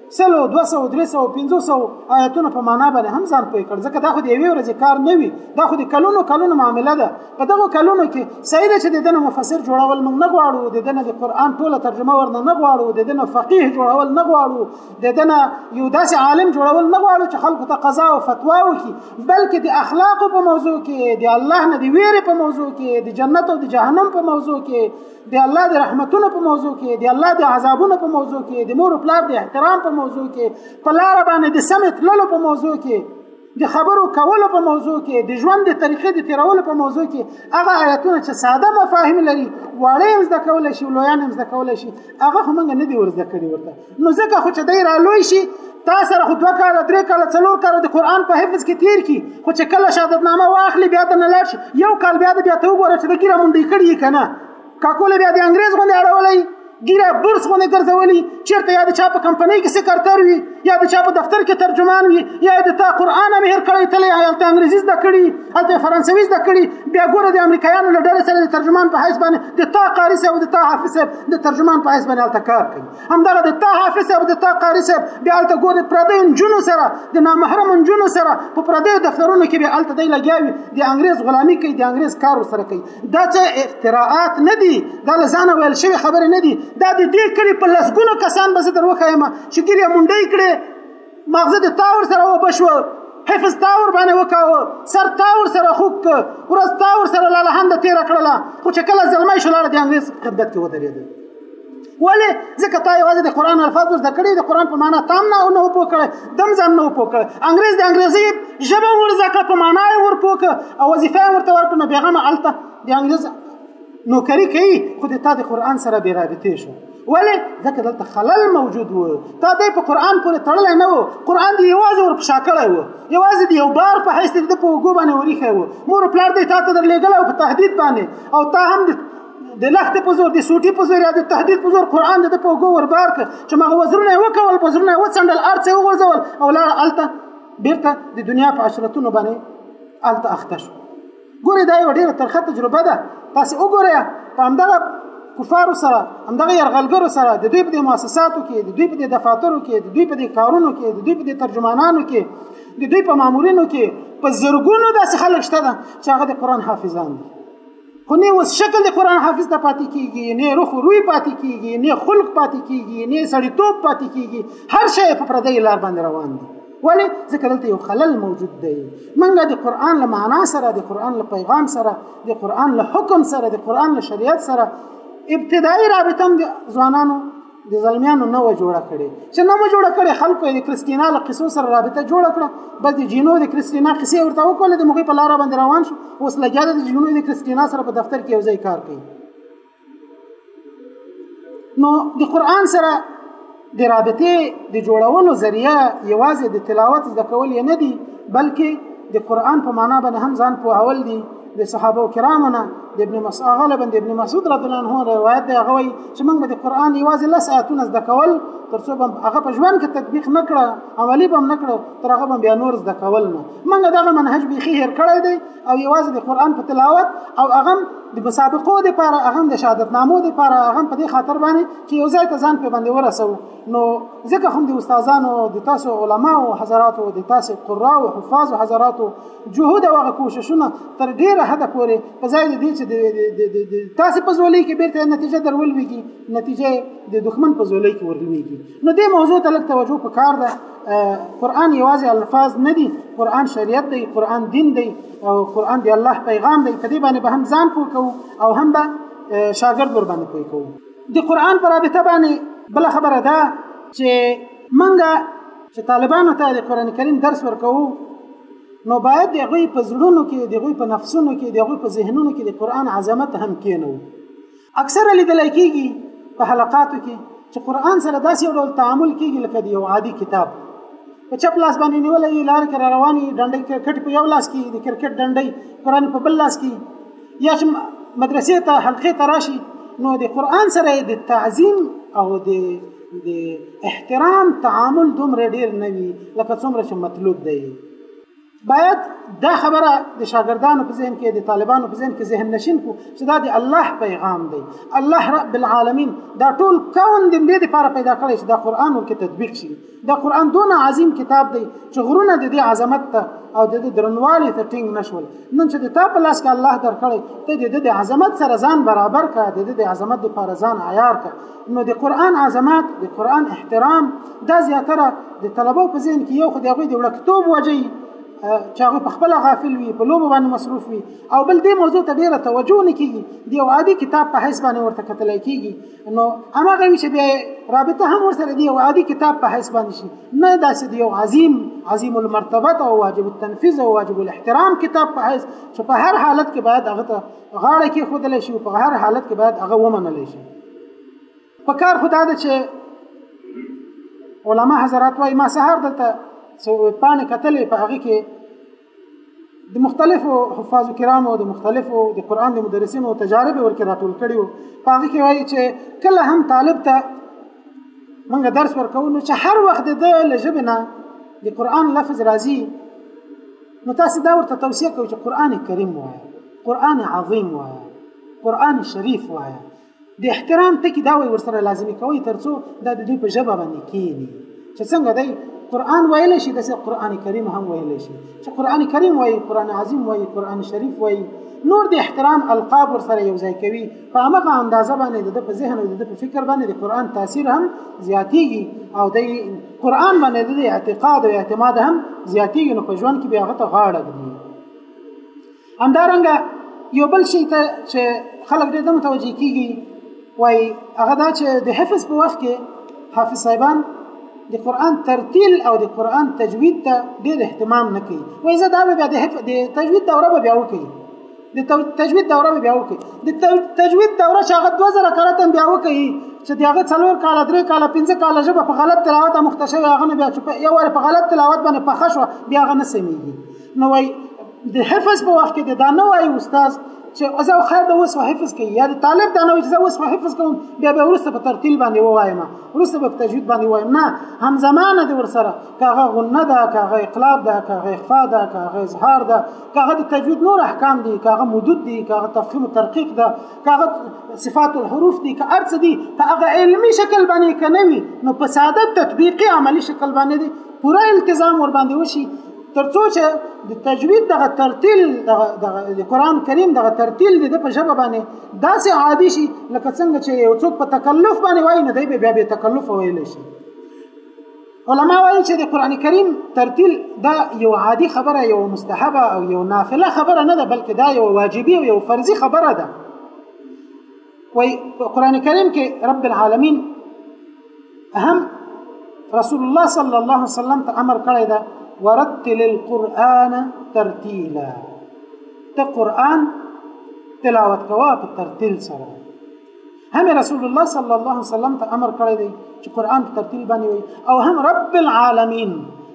سلو 200 300 500 آیتونو په معنا باندې هم ځان پوي کړ ځکه دا خو د یوې ورځې کار نه وي دا خو د کلونو کلونو معامله ده په دغه کلونو کې صحیح ده چې د دنه مفسر جوړول موږ نه غواړو د دنه د قران ټوله ترجمه ورنه نه غواړو د دنه فقيه جوړول نه غواړو د دنه یو داسې عالم جوړول نه غواړو چې خلکو ته قضا او فتوا وکړي بلکې د اخلاق په موضوع کې د الله نه د ویرې په موضوع کې د جنت او د جهنم په موضوع کې د الله د رحمتونو په موضوع کې د الله د عذابونو په موضوع کې د مور او پلار د احترام په موضوع کې په لار باندې د سمت لولو په موضوع کې د خبرو کولو په موضوع کې د ژوند د طریقې د تیرولو په موضوع کې هغه آیتونه چې ساده مفاهیم لري واړې هم زده کول شي لویان هم زده کول شي هغه هم نه دی ورزده کړی ورته نو ځکه خو چې دی را لوی شي تا سره خو دوه کاله درې کاله څلور کاله د قرآن په حفظ کې تیر کی خو چې کله شهادتنامه واخلي بیا ته نه لاړ شي یو کال بیا د بیا ته وګوره چې د ګیره مونډۍ کړي که نه کاکول بیا د انګريز باندې اړولای ګیره برس باندې ګرځولي چیرته یا د چا په کمپنۍ کې سکرتر وي یا د چا په دفتر کې ترجمان وي یا د تا قران هم هیر کړی تل هلته انګریزي زده کړي هلته فرانسوي زده کړي بیا ګوره د امریکایانو له ډلې سره د ترجمان په حیث باندې د تا قاری صاحب د تا حافظ صاحب د ترجمان په حیث باندې هلته کار کوي همدغه د تا حافظ صاحب د تا قاری صاحب بیا هلته ګوره پردی نجونو سره د نامحرم نجونو سره په پردی دفترونو کې به هلته دی لګیاوي د انګریز غلامي کوي د انګریز کار سره کوي دا څه افتراعات نه دي دا له ځانه ویل شوې خبرې نه دي دا د دې کلي په لسګونو کسان به زه در وښایم چې ګیر یې منډۍ کړې ماغزه د تا ورسره وبه شوه حفظ تا ور باندې وکاوه سر تا ور سره خوک که ورځ تا ور سره لالهنده تېره کړله خو چې کله زلمی شو لاړه د انګرېز خدمت کې ودرېده ولې ځکه تا یوازې د قران الفاظ ورته کړی د قران په معنا تام نه نه پوه کړی دم ځان نه پوه کړی انګريز د انګريزي ژبه ورزده کړه په معنا یې ورپوه کړه او وظیفه یې ورته ورکړه نو بیغمه هلته د انګريز نوکري کوي خو د تا د قران سره بې رابطې شو ولې ځکه دلته خلل موجود و تا دی په قران پورې تړلی نه و قران دی یوازې ور پښا کړی و یوازې دی یو بار په حیث د په وګو باندې وریخی و مور پلار دی تا ته درلېږلی او په تهدید باندې او تا هم د لخت په زور د سوټي په زور د تهدید په زور قران د په وګو وربار ک چې مغه وزرونه وکول په زرونه وڅنډل ارڅ وغورځول او لاړ الته بیرته د دنیا په عشرتونو باندې الته اخته شو ګوري دا یو ډیره ترخه تجربه ده تاسو وګورئ په همدغه کفارو سره همدغه يرغلګرو سره د دوی په مؤسساتو کې د دوی په دفاترو کې د دوی په کارونو کې د دوی په ترجمانانو کې د دوی په مامورینو کې په زرګونو داسې خلک شته چې هغه د قران حافظان دي خو نه اوس شکل د قران حافظ ته پاتې کیږي نه روح روی پاتې کیږي نه خلق پاتې کیږي نه سړیتوب پاتې کیږي هر شی په پردی لار باندې روان دي ولی ځکه دلته یو خلل موجود دی منګه د قران له معنا سره د قران له پیغام سره د قران له حکم سره د قران له شریعت سره ابتدایي رابطه هم د ځوانانو د زلمیانو نه و جوړه کړي چې نه مو جوړه کړي خلکو د کریستینا له قصو سره رابطه جوړه کړه بس د جینو د کریستینا قصې ورته وکول د مغې په لار باندې روان شو اوس لګیا د جینو د کریستینا سره په دفتر کې یو ځای کار کوي نو د قران سره د رابطې د جوړولو ذریعہ یوازې د تلاوت زده کول نه دي بلکې د قران په معنا باندې هم ځان پوهول دي د صحابه کرامو نه د ابن مسعود هغه لبن د ابن مسعود رضی الله عنه روایت دی هغه وایي چې موږ به د قران یوازې لس آیاتونه زده کول تر څو به هغه په ژوند کې تطبیق نکړه عملی به نکړه تر هغه به بیا نور زده کول نه موږ دغه منهج به خیر کړی دی او یوازې د قران په تلاوت او هغه د مسابقو لپاره هغه د شهادت نامو لپاره هغه په دې خاطر باندې چې یو ځای ته ځان په باندې ورسو نو ځکه هم د استادانو د تاسو علما او حضراتو د تاسو قرا او حفاظ حضراتو جهود او کوششونه تر ډیره حد پورې په ځای دي چې د تاسو په زولۍ کې بیرته نتیجه درولويږي نتیجه د دښمن په زولۍ کې ورلويږي نو دې موضوع ته لږ توجه پکار ده قران یوازې الفاظ نه دي قران شریعت دی قران دین دی او قران دی الله پیغام دی په دې باندې به هم ځان پوکو او هم به شاګرد ور باندې پوکو د قران پر رابطه باندې بل خبره ده چې منګه چې طالبانو ته د قران کریم درس ورکوو نو باید د غوی په زړونو کې د غوی په نفسونو کې د غوی په ذهنونو کې د قران عظمت هم کینو اکثره لیدل کېږي په حلقاتو کې چې قران سره داسې یو ډول تعامل کېږي لکه د یو عادي کتاب په چپ لاس باندې نیولې لار کې رواني ډنډې کرکټ په یو لاس کې د کرکټ ډنډې قران په بل لاس کې یا چې مدرسې ته حلقې ته راشي نو د قران سره د تعظیم او د د احترام تعامل دومره ډیر نه وي لکه څومره چې مطلوب دی باید دا خبره د شاګردانو په ذهن کې د طالبانو په ذهن کې ذهن نشین کو چې دا د الله پیغام دی الله رب العالمین دا ټول کون د دې لپاره پیدا کړی چې دا قران ورکه تطبیق شي دا قران دونه عظیم کتاب دی چې غرونه د دې عظمت ته او د دې درنوالي ته ټینګ نشول نن چې د تا په لاس کې الله درکړي ته د دې عظمت سره ځان برابر کا د دې عظمت لپاره ځان عیار کا نو د قران عظمت د قران احترام دا زیاتره د طلبو په ذهن کې یو خو د غوي د وړکتوب وجي چې هغه په خپل غافل وي په لوبو باندې مصروف وي او بل دې موضوع ته ډیره توجه نه کیږي دی او عادي کتاب په حساب باندې ورته کتل کیږي نو هماغه وی چې بیا رابطه هم ورسره دی او عادي کتاب په حیث باندې شي نه داسې دی یو عظیم عظیم المرتبه او واجب التنفيذ او واجب الاحترام کتاب په حیث چې په هر حالت کې باید هغه ته غاړه کې خودل شي او په هر حالت کې باید هغه ومنل شي په کار خدا ده چې علما حضرات وايي ما سهار دلته څو پانه کتلې په هغه کې د مختلفو حفاظ کرامو د مختلفو د قران د مدرسینو تجارب ورکې راټول کړي وو په هغه کې وایي چې کله هم طالب ته موږ درس ورکو نو چې هر وخت د لژبه نه د قران لفظ راځي نو تاسو دا ورته توصيه کوي چې قران کریم وایي قران عظیم وایي قران شریف وایي د احترام ټکی دا وي ورسره لازمي کوي ترڅو دا د دوی په ژبه باندې کینی چې څنګه دی قران ویل شي د قران کریم هم ویل شي چې قران کریم وایي قران عظیم وایي قران شریف وایي نور د احترام القاب ور سره یو ځای کوي په هغه اندازه باندې د په ذهن او د په فکر باندې د قران تاثیر هم زیاتیږي او د قران باندې د اعتقاد او اعتماد هم زیاتیږي نو په ژوند کې به هغه ته غاړه ږدي همدارنګه یو بل شي ته چې خلک ډېر نه متوجه کیږي وای هغه دا چې د حفظ په وخت کې حافظ صاحبان د قران ترتیل او د قران تجوید ته ډېر اهتمام نه کوي وای زه دا به د حفظ د تجوید دوره به بیا وکړي د تجوید دوره به بیا وکړي د تجوید دوره چې هغه 2000 کاله تم بیا وکړي چې دغه څلور کال درې کال پنځه کال ژبه په غلط تلاوت مخته شوی هغه نه بیا چې یو ور په غلط تلاوت باندې پخښ بیا هغه نه سمېږي نو وای د حفظ په وخت کې د دا نه وایي استاد چې زه خیر د اوس حفظ کوي یا د طالب دا نه وایي چې زه اوس حفظ کوم بیا به وروسته په ترتیل باندې ووایم وروسته به په تجوید باندې وایم نه هم زمانه د ورسره کاغه غنه ده کاغه اقلاب ده کاغه اخفاء ده کاغه اظهار ده کاغه د تجوید نور احکام دي کاغه مدود دي کاغه تفخیم او ترقیق ده کاغه صفات الحروف دي که ارڅ دي کاغه علمی شکل باندې کنوي نو په ساده تطبیقي عملی شکل باندې دي پوره التزام ور باندې وشي ترڅو چې د تجوید دغه ترتیل د قران کریم دغه ترتیل د په ژبه باندې داسې عادي شي لکه څنګه چې یو څوک په تکلف باندې وایي نه دی بیا به تکلف ویل شي علما وایي چې د قران کریم ترتیل دا یو عادي خبره یو مستحبه او یو نافله خبره نه ده بلکې دا یو واجبي او یو فرضي خبره ده وای قران کریم کې رب العالمین هم رسول الله صلی الله علیه وسلم ته امر کړی دا ورتل القرآن ترتیلا ته قرآن تلاوت کوه په ترتیل سره هم رسول الله صلی الله علیه وسلم ته امر کړی دی چې قرآن په ترتیل باندې وي او هم رب العالمین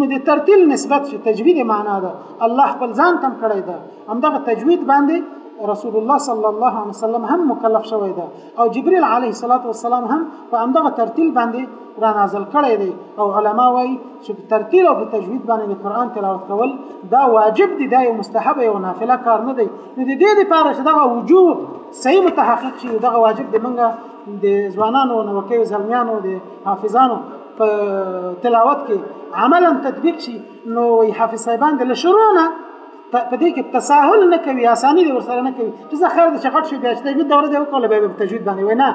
نو د ترتیل نسبت چې تجوید معنا ده الله خپل ځان تم کړی ده همدغه تجوید باندې رسول الله صلی الله علیه وسلم هم مکلف شوی ده او جبرئیل علیه الصلاۃ والسلام هم په همدغه ترتیل باندې را نازل کړی دی او علما وایي چې په ترتیل او په تجوید باندې د قران تلاوت کول دا واجب دی دا یو مستحب یو نافله کار نه دی نو د دې لپاره چې دغه وجوب صحیح متحقق شي دغه واجب د منګه د ځوانانو نوکیو زلمیانو د حافظانو په تلاوت کې عملا تطبیق شي نو وی حافظ صاحبان د لشرونه په دې کې تساهل نه کوي اساني دي ورسره نه کوي چې زه خیر د شغټ شو بیا چې تجوید دوره دی وکول به په تجوید باندې وینا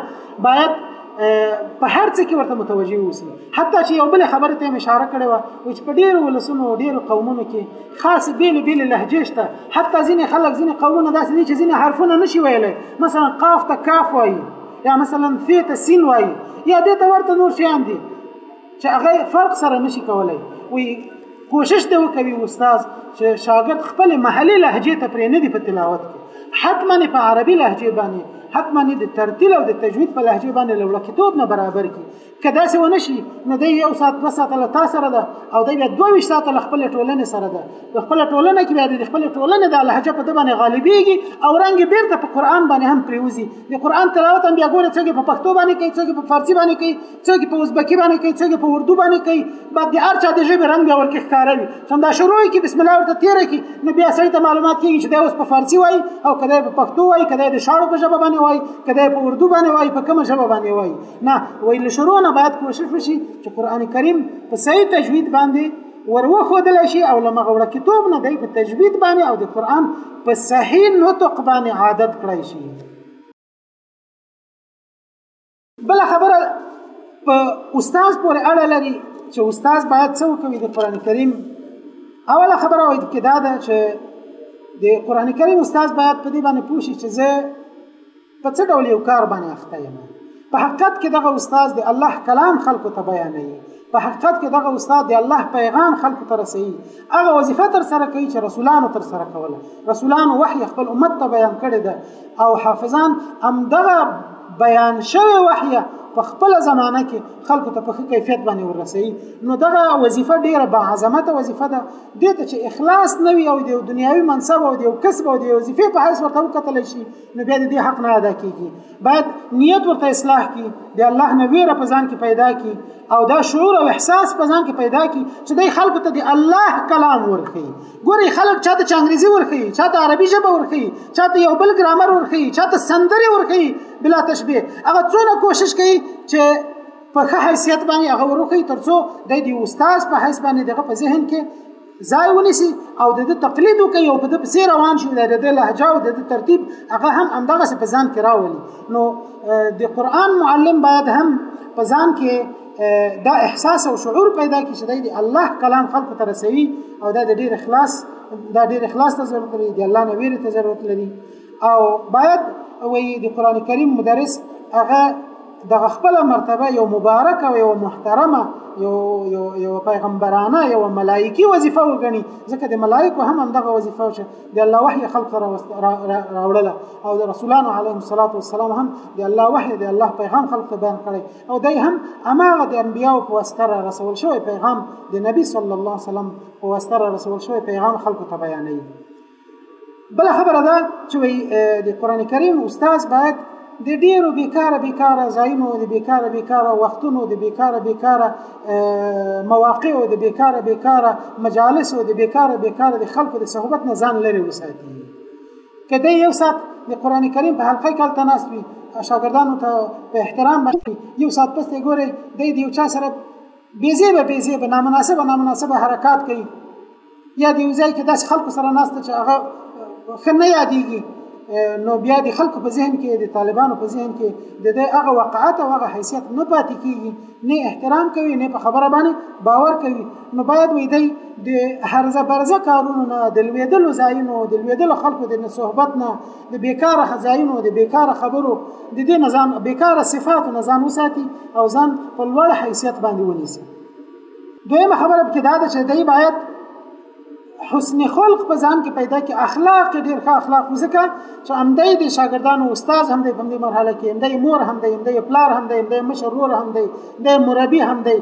باید په هر څه کې ورته متوجي اوسي حتی چې یو بل خبره ته اشاره کړې و چې په ډیرو ولسونو ډیرو قومونو کې خاص بیل بیل لهجه شته حتی ځینې خلک ځینې قومونه داسې دي چې ځینې حرفونه نشي ویلای مثلا قاف ته کاف وایي یا مثلا فی ته سین وایي یا دې ته ورته نور شیان دي چې هغه فرق سره نشي کولای وي کوشش دی وکوي استاد چې شاګرد خپل محلي لهجه ته پرې نه دی په تلاوت کې حتما په عربي لهجه باندې حتما د ترتیل او د تجوید په لهجه باندې لوړ کتاب نه برابر کی که داسې ونه شي نو دی یو ساعت دوه ساعته له تا سره ده او دی بیا دوه ویشت ساعته له خپلې ټولنې سره ده په خپله ټولنه کې بیا د خپلې ټولنې دا لهجه په ده باندې غالبېږي او رنګ یې بېرته په قرآن باندې هم پرېوځي د قرآن تلاوت هم بیا ګوره څوک په پښتو باندې کوي څوک په فارسي باندې کوي څوک په ازبکي باندې کوي څوک په اردو باندې کوي بعد د هر چا د ژبې رنګ بیا ورکې ښکاره وي چې همدا شروع کې بسم الله ورته تېره کړي نو بیا سړي ته معلومات کېږي چې دی اوس په فارسي وایي او که دی په پښتو وایي که دی د شاړو په ژبه باندې وایي که دی په اردو باندې وایي په کومه ژبه باندې وایي نه وای له شروع نه باید کوشش وشي چې قران کریم په صحیح تجوید باندې وروخدل شي او لمغه وړکیتوب نه دی په تجوید باندې او د قران په صحیح نطق باندې عادت کړی شي بل خبره په استاد پورې اړه لري چې استاد باید څه وکړي د قران کریم اوله خبره وایي کې دا ده چې د قران کریم استاد باید په دې باندې پوښي چې زه په څه ډول یو کار باندې اخته یم په حقیقت کې دغه استاد د الله کلام خلکو ته بیانوي په حقیقت کې دغه استاد د الله پیغام خلکو ته رسوي هغه وظیفه تر سره کوي چې رسولانو تر سره کوله رسولانو وحي خپل امت ته بیان کړی ده او حافظان همدغه بیان شوی وحي په خپل زمانه کې خلکو ته په کیفیت باندې ورسي نو دغه وظیفه ډیره با عظمت وظیفه ده دې ته چې اخلاص نه وي او د دنیوي منصب او د کسب او د وظیفې په حیث ورته وکتل شي نو بیا د دې حق نه ادا کیږي باید نیت ورته اصلاح کی د الله نه ویره په ځان کې پیدا کی او دا شعور او احساس په ځان کې پیدا کی چې د خلکو ته د الله کلام ورخی ګوري خلک چاته چې انګریزي ورخی چاته عربي ژبه ورخی چاته یو بل ګرامر ورخی چاته سندري ورخی بلا تشبیه هغه څونه کوشش کوي چې په ښه حیثیت باندې هغه ورخی ترڅو د دې استاد په حیث باندې دغه په ذهن کې ځای ونیسي او د دې تقلید وکړي او په دې پسې روان شي د دې لهجه او د دې ترتیب هغه هم همدغه څه په ځان کې راولي نو د قران معلم باید هم په ځان کې دا احساس او شعور پیدا کړي چې د الله کلام خلق ته رسوي او دا د ډیر اخلاص دا ډیر اخلاص ته ضرورت لري د الله نویر ته ضرورت لري او باید وي د قران کریم مدرس هغه دغه خپل مرتبه یو مبارک او یو محترمه یو یو یو پیغمبرانه یو ملایکی وظیفه وګڼي ځکه د ملایکو هم همدغه وظیفه چې د الله وحی خلق را راوړله او د رسولانو علیهم الصلاۃ والسلام هم د الله وحی د الله پیغام خلق ته بیان کړي او دای هم اماغه د انبیاو په واسطه را رسول شوی پیغام د نبی صلی الله علیه وسلم په واسطه را رسول شوی پیغام خلق ته بیانوي بل خبره ده چې وای د قران کریم استاد باید د ډیرو بیکاره بیکاره ځایونو د بیکاره بیکاره وختونو د بیکاره بیکاره مواقع او د بیکاره بیکاره مجالس او د بیکاره بیکاره د خلکو د صحبت نه ځان لري وساتي کله یو سات د قران کریم په حلقه کې تناس وي شاګردانو ته په احترام باندې یو سات پس ګوري د یو چا سره بیزیبه بیزیبه نامناسبه نامناسبه حرکات کوي یا د یو ځای کې داسې خلکو سره ناسته چې هغه ښه نه یادېږي نو بیا د خلکو په ذهن کې د طالبانو په ذهن کې د دې هغه وقعات او هغه حیثیت نه پاتې کیږي نه احترام کوي نه په خبره باندې باور کوي نو باید وې دی د هرزه برزه کارونو نه د لویدلو ځایونو د لویدلو خلکو د صحبت نه د بیکاره خزاینو د بیکاره خبرو د دې نظام بیکاره صفات او نظام وساتي او ځان په لوړ حیثیت باندې ونیسي دویمه خبره کې دا ده چې دای باید حسن خلق په ځان کې پیدا کې اخلاق ډیر ښه اخلاق وزکه چې همدې د شاګردانو استاد همدې په دې مرحله کې همدې مور همدې همدې پلار همدې همدې مشرور همدې د مربي همدې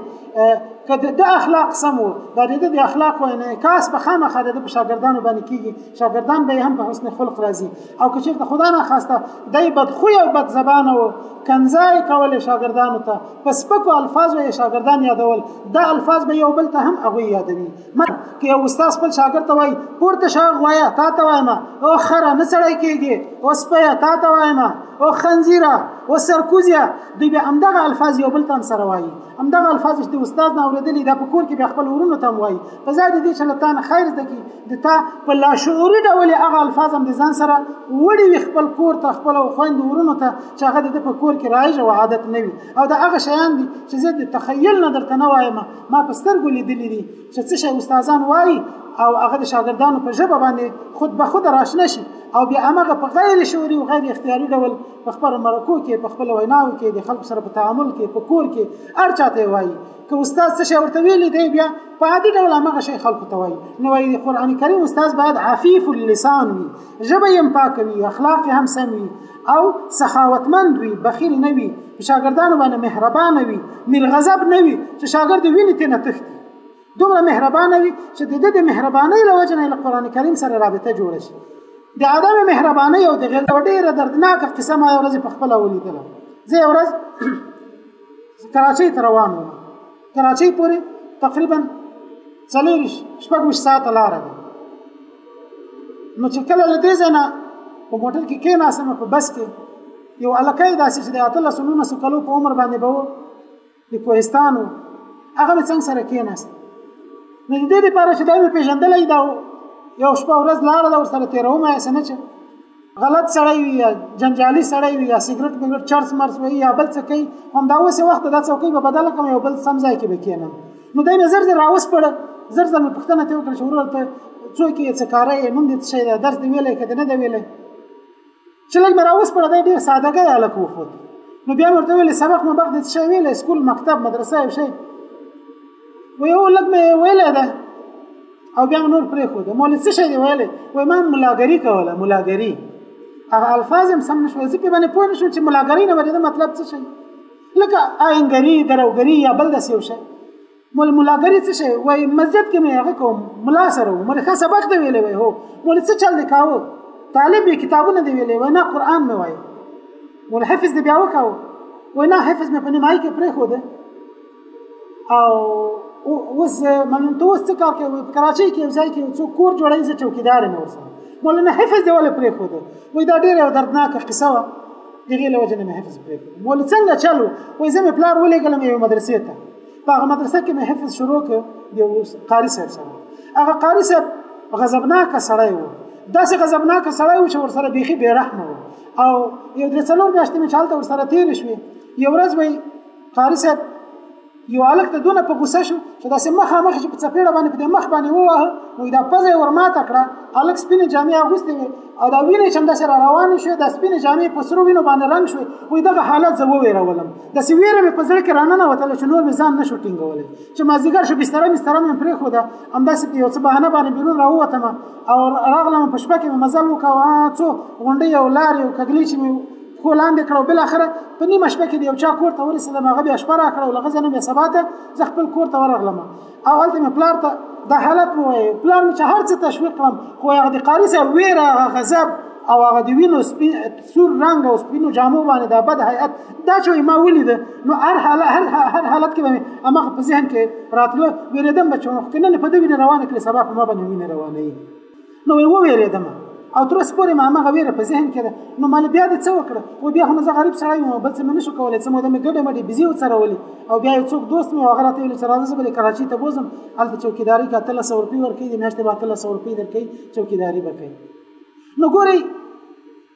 کله د اخلاق سمو د دې د اخلاق او انعکاس په خامخا د شاګردانو باندې کیږي شاګردان به هم په حسن خلق راځي او که چېرته خدا نه خواسته دای بدخوی او بد زبان او کنځای کول شاګردانو ته په سپکو الفاظو یې شاګردان یادول دا الفاظ به یو بل ته هم هغوی یادوي مګر که یو استاد خپل شاګرد ته وایي پورته شه وایه تا ته وایم او خره نه سړی کېږي او سپیه تا ته وایم او خنزیره او سرکوزیه دوی به همدغه الفاظ یو بل ته هم سره وایي همدغه الفاظ چې د استاد نه اوریدلې دا په کور کې بیا خپل ورونو ته وایي په ځای د دې چې لتا نه خیر زده کی د تا په لاشعوري ډول هغه الفاظ هم د ځان سره وړي خپل کور ته خپل خويند ورونو ته چې هغه د په کور کې رایج او عادت نه وي او دا هغه شیان دي چې زه د تخیل نه درته نه وایم ما په سترګو لیدلې دي چې څه شي استادان وایي او هغه د شاګردانو په ژبه باندې خود به خود راشنه شي او بیا هغه په غیر شعوري او غیر اختیاري ډول په خبرو مرکو کې په خپل ویناو کې د خلکو سره په تعامل کې په کور کې هر چاته وایي که استاد څه شی ورته ویلی دی بیا په عادي ډول هغه شی خلکو ته وایي نو وایي د قرآن کریم استاد باید عفیف اللسان وي ژبه یې هم پاکه وي اخلاق یې هم سم وي او سخاوتمند وي بخیل نه وي په شاګردانو باندې مهربانه وي میرغضب نه وي چې شاګرد ویني ترې نه تښتي دومره مهربانه وي چې د دې د مهربانۍ له وجې نه له قرآن کریم سره رابطه جوړه شي د عدم مهربانۍ او د غیر ډېره دردناکه قصه ما یو ورځ په خپله ولیدله زه یو ورځ کراچۍ ته روان وم کراچۍ پورې تقریبا څلور شپږ ویشت ساعته لاره ده نو چې کله له دې ځای نه په موټر کې کېناستم په بس کې یو هلکی داسې چې د اتلس نولسو کلو په عمر باندې به و د کوهستان و هغه مې څنګ سره کېناست نو د دې لپاره چې دا مې پېژندلی دا یو شپه ورځ لاره ده ورسره تېروم یا څه نه چې غلط سړی وي یا جنجالي سړی وي یا سګرټ بګرټ چرس مرس وي یا بل څه کوي همدا اوس وخت دا څوکۍ به بدله کړم یو بل سم ځای کې به کېنم نو دی مې زر زر راوسپړه زر زر مې پوښتنه ترې وکړه چې ورور ته څوک یې څه کاره یې نوم دې څه شی دی درس دې ویلی که دې نه دی ویلی چې لږ مې راوسپړه دی ډېر سادهګی هلک وخوت نو بیا مې ورته ویلې سبق مبق دې څه شی ویلی سکول مکتب مدرسه یو شی وایي هو لږ مې ویلی ده او بیا نور پرېښوده مولې څه شی دې ویلی وایي ما ملاګري کوله ملاګري هغه الفاظ هم سم نشو ځکه باندې پوه نشو چې ملاګري نه باندې مطلب څه شي لکه آینګری دروګری یا بل داسې یو شی مول ملا ګری څه شي وای مسجد کې مې هغه کوم ملا سره مول ښه سبق دی ویلې وای هو مول څه چل دی کاوه طالب کتابونه دی ویلې وای نه قران مې وای مول حفظ دی بیا وکاو وای نه حفظ مې په نیمای کې پرې خو ده او اوس من ته اوس څه کار کوي کراچۍ کې ځای کې څو کور جوړای زه چوکیدار مې ورسره مول نه حفظ دی ولې پرې خو ده وای دا ډیره دردناکه قصه وه دغه لوجه نه حفظ پرې مول څنګه چلو وای زمې پلار ولې ګلم یو مدرسې ته په هغه مدرسه کې مې حفظ شروع کړ د قاری صاحب سره هغه قاری صاحب غضبناک سړی و داسې غضبناک سړی و چې ورسره بیخي بې رحمه و او یو درې څلور میاشتې مې چې هلته ورسره تېرې شوې یو ورځ به قاری صاحب یو هلک ته دونه په غوسه شو چې داسې مخامخ چې په څپېړه باندې په دې مخ باندې ووهه نو دا پزه یې ورماته کړه هلک سپینې جامې اغوستې وې او دا وینې چې همداسې را روانې شوې دا سپینې جامې په سرو وینو باندې رنګ شوې وایي دغه حالت زه ووېرولم داسې ویره مې په زړه کې راننوتله چې نور مې ځان نشو ټینګولی چې مازدیګر شو بستره مې ستره مې پرېښوده همداسې په یو څه بهانه باندې بیرون راووتم او راغلم په شپه کې مې مزل وکاوه څو غونډۍ او لارې او کږلې چې مې خو لاندې کړو بل اخره په نیمه شپه کې د یو چا کور ته ورسېدم هغه بیا شپه راکړه او لغه ځنه بیا سبا ته زه خپل کور ته ورغلم او هلته مې پلار ته دا حالت ووایي پلار مې چې هر څه تشویق کړم خو هغه د قاري صاحب ویره هغه غضب او هغه د وینو سپین سور رنګ او سپینو جامو باندې دا بد هیئت دا چې ما ولید نو هر حالت هر هر حالت کې باندې اما په ذهن کې راتلو ویریدم چې مخکنه په دې وینې روانه کړې سبا په ما باندې وینې روانه نو وی وویریدم او تر اوسه پورې ما هغه ویره په ذهن کې ده نو مال بیا د څه وکړه و بیا هم زه غریب سړی یم بل څه مې نشو کولای څه موده مې ګډې مډې بيزي وڅرولې او بیا یو څوک دوست مې هغه راته ویل چې راځه زه به کراچۍ ته بوزم هلته چوکیداری کې اتلس سوه روپۍ ورکوي د میاشتې به اتلس سوه روپۍ درکوي چوکیداري به کوي نو ګورئ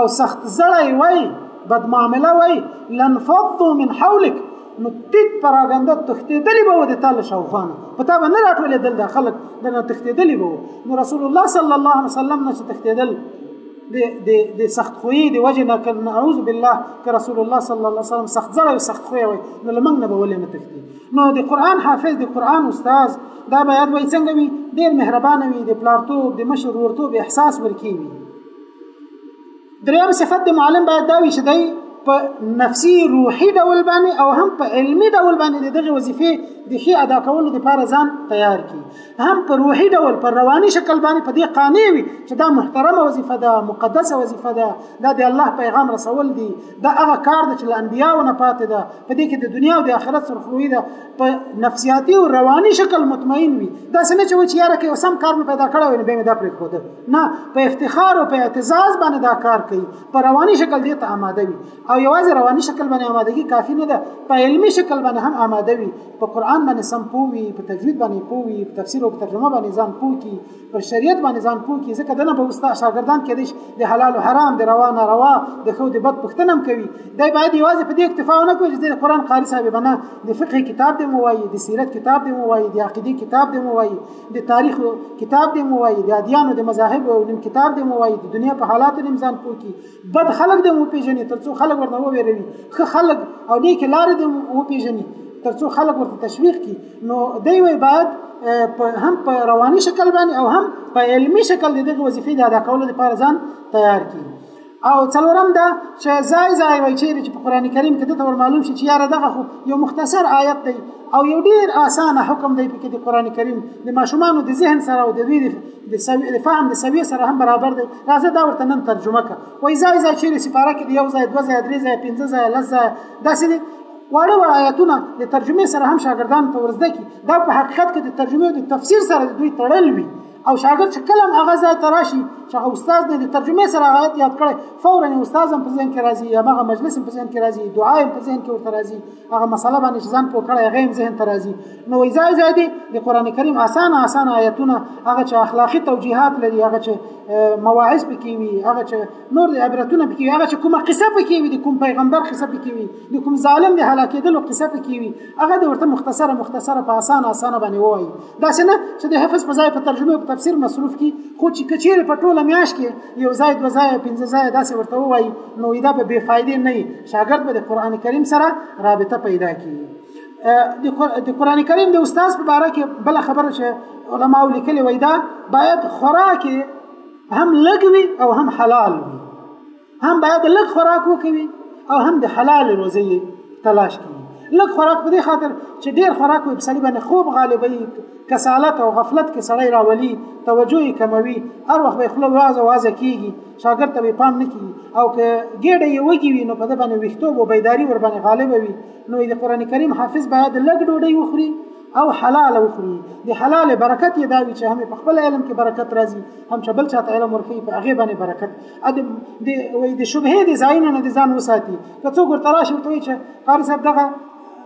او سخت زړی وای بد معامله وای لنفضوا من حولك نو تیت پراګنده تختیدلی به د تعالی شوفان په تا به نه راټولې دل د خلک د نه تختیدلی به نو رسول الله صلی الله علیه وسلم نه تختیدل د د د سخت خوې د وجه نه کن اعوذ بالله ک رسول الله صلی الله علیه وسلم سخت زړه او سخت خوې وي نو لمنګ نه به ولې نه تختی نو د قران حافظ د قران استاد دا باید وای څنګه وي ډیر مهربان وي د پلارتوب د مشر ورتوب احساس ورکی وي دریم صفت د معلم باید دا وي چې دی په نفسي روحي ډول باندې او هم په علمي ډول باندې دغه وظیفه د ښې ادا کولو لپاره ځان تیار کړي هم په روحي ډول په رواني شکل باندې په دې قانع وي چې دا محترمه وظیفه ده مقدسه وظیفه ده دا د الله پیغام رسول دي دا هغه کار دی چې له انبیاو نه پاتې ده په دې کې د دنیا او د آخرت سرخروي ده په نفسیاتي او رواني شکل مطمئن وي دا څنګه چې یاره کې سم کار نه پیدا کړو نو به دا پرې خو ده نه په افتخار او په اعتزاز باندې دا کار کوي په رواني شکل دې ته آماده وي او یوازې رواني شکل باندې آمادګي کافي نه ده په علمي شکل باندې هم آماده وي په قران باندې سم پوي په تجوید باندې پوي په تفسیر او ترجمه باندې ځان پوي پر شریعت باندې ځان پوي ځکه دنه به استاد شاګردان کې د حلال او حرام د روا نه روا د خو د بد پښتنه هم کوي دا باید یوازې په دې اکتفا نه کوي چې د قران قاری صاحب بنا د فقه کتاب دی مو وایي د سیرت کتاب دی مو وایي د عقیده کتاب دی مو وایي د تاریخ کتاب دی مو وایي د ادیانو د مذاهب او نیم کتاب دی مو وایي د دنیا په حالاتو نیم ځان پوه کی بد خلک دی مو پیژني ترڅو خلک ورنه وویروي ښه خلک او نیکې لارې دی مو پیژني ترڅو خلک ورته تشویق کی نو دی وی باید په هم په رواني شکل باندې او هم په علمي شکل دغه وظیفې د ادا کولو لپاره ځان تیار کړي او څلورم دا چې ځای ځای وای چیرې چې په قران کریم کې د تور معلوم شي چې یاره دغه خو یو مختصر آیت دی او یو ډیر اسانه حکم دی په کې د قران کریم د ماشومان د ذهن سره او د ویری د سوي د فهم د سوي سره هم برابر دی راځه دا ورته نن ترجمه کړه وای ځای ځای چیرې سپاره کې یو ځای دوه ځای درې ځای پنځه ځای لږ ځای داسې دی واړه واړه آیاتونه د ترجمې سره هم شاګردان ته ورزده کی دا په حقیقت کې د ترجمې او د تفسیر سره د دوی تړل وي او شاګرد چې کلم هغه ځای ته راشي چې هغه استاد د ترجمه سره هغه یاد کړي فورا استاد هم په ذهن کې راځي یا هغه مجلس هم په ذهن کې راځي دعا هم په ذهن کې ورته راځي هغه مسله باندې چې ځان پوه کړي هغه هم ذهن ته راځي نو وای ځای ځای دي د قران کریم آسان آسان آیتونه هغه چې اخلاقی توجیهات لري هغه چې مواعظ پکې وي هغه چې نور عبرتونه پکې هغه چې کومه قصه پکې وي د کوم پیغمبر قصه پکې وي د کوم ظالم د هلاکېدلو قصه پکې وي هغه د ورته مختصره مختصره په اسانه اسانه باندې وایي دا څنګه چې د حفظ په ځای په ترجمه او تفسیر مصروف کی خو چې کچیر په ټوله میاش کې یو ځای دوه ځای پنځه ځای داسې ورته وایي نو دا به بې فائدې نه شاګرد به د قران کریم سره رابطه پیدا کړي د قران کریم د استاد په اړه کې بل خبره چې علما لیکلي وای دا باید خوراکي هم لګوي او هم حلال وي هم باید لږ خوراک وکوي او هم د حلال روزي تلاش کوي لږ خوراک په دې خاطر چې ډیر خوراک وي په سړي باندې خوب غالبوي کسالت او غفلت کې سړی راولي توجه یې کموي هر وخت به خوله وازه وازه کیږي شاګرد ته به پام نه کیږي او که ګېډه یې وږي وي نو په دې باندې ویښتوب او بیداری ور باندې غالبه وي نو د قران کریم حافظ باید لږ ډوډۍ وخوري او حلال وخوري د حلال برکت یې دا وي چې هم په خپل علم کې برکت راځي هم چې بل چاته علم ورکړي په هغه باندې برکت د د وای د شبهه د ځایونه نه د ځان وساتي که څوک ورته راشي ورته چې قاری صاحب دغه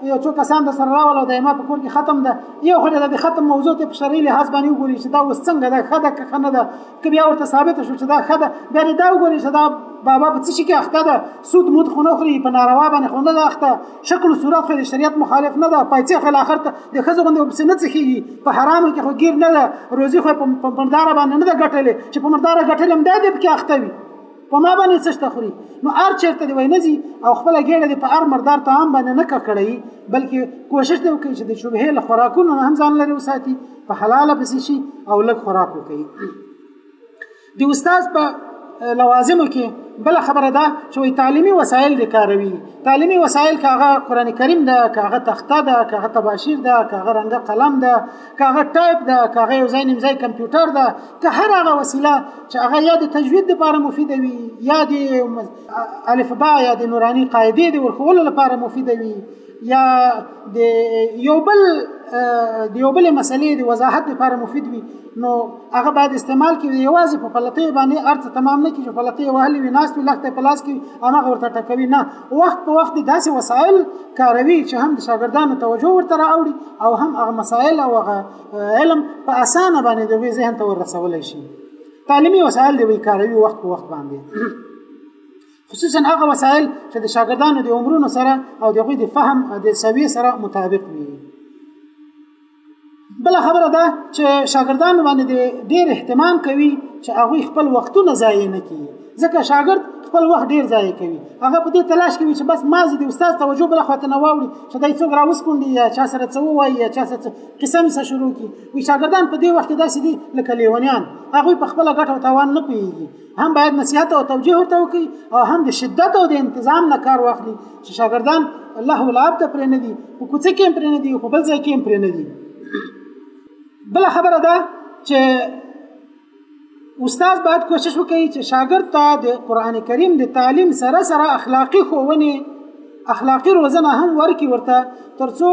یو څو کسان د سره راول او د ما په کور کې ختم ده یو خو د ختم موضوع ته په شرعي لحاظ باندې وګوري چې دا اوس څنګه ده خده که خنه ده که بیا ورته ثابت شو چې دا خده بیا دا وګوري چې دا بابا په څه شي کې اخته ده سود مود خو نه خوري په ناروا باندې خو نه ده اخته شکل و صورت خو د شریعت مخالف نه ده پیسې خو اخر ته د ښځو غوندې ورپسې نه څښېږي په حرامو کې خو ګیر نه ده روزي خو په مرداره باندې نه ده ګټلې چې په مرداره ګټلې هم دی دی پکې اخته وي په ما باندې څه شته خوري نو هر چېرته دی وای نه ځي او خپله ګېډه دې په هر مردار طعام باندې نه ککړوي بلکې کوشش دی وکړي چې د شبهې له خوراکونو هم ځان لرې وساتي په حلاله پسې شي او لږ خوراک وکړي د استاد په لوازمو کې بل خبره ده چې تعلیمي وسایل د کاروي تعلیمي وسایل کاغه قران کریم ده کاغه تخته ده کاغه تباشیر ده کاغه رنګ قلم ده کاغه ټایپ ده کاغه یو ځای نیم ځای کمپیوټر ده که هر هغه وسیله چې هغه یا د تجوید لپاره مفید وي یا د الف با یا د نورانی قاعده د ورخولو لپاره مفید وي یا د یو بل د یو بل مسلې د وضاحت لپاره مفید وي نو هغه باید استعمال کړي یوازې په پلتې باندې ارته تمام نه کیږي پلتې وهلې وي ناست وي لخت په لاس کې اما ورته ټکوي نه وخت په وخت داسې وسایل کاروي چې هم د شاګردانو توجه ورته راوړي او هم هغه مسایل او هغه علم په اسانه باندې د وی ذهن ته ورسول شي تعلیمي وسایل دی وی کاروي وخت په وخت باندې خصوصا هغه وسایل چې د شاګردانو د عمرونو سره او د غوی د فهم د سوي سره مطابق وي بل خبره ده چې شاګردان باندې ډېر اهتمام کوي چې هغه خپل وختونه ضایع نه کړي ځکه شاګرد خپل وخت ډیر ضایع کوي هغه په دې تلاش کوي چې بس مازه د استاد توجه بل خواته نه واوړي چې دای څوک را وسکوندي یا چا سره څه وایي یا چا سره قسم سره شروع کی وي شاګردان په دې وخت کې داسې دي لکه لیونیان هغه په خپل ګټه او توان نه پیږي هم باید نصیحت او توجیه ورته وکړي او هم د شدت او د انتظام نه کار واخلي چې شاګردان الله ولاب ته پرې نه دي په کوڅه کې هم پرې نه دي په بل ځای کې هم پرې نه دي بل خبره ده چې استاد باید کوشش وکړي چې شاګرد ته د قران کریم د تعلیم سره سره اخلاقی ښوونه اخلاقی روزنه هم ورکي ورته ترڅو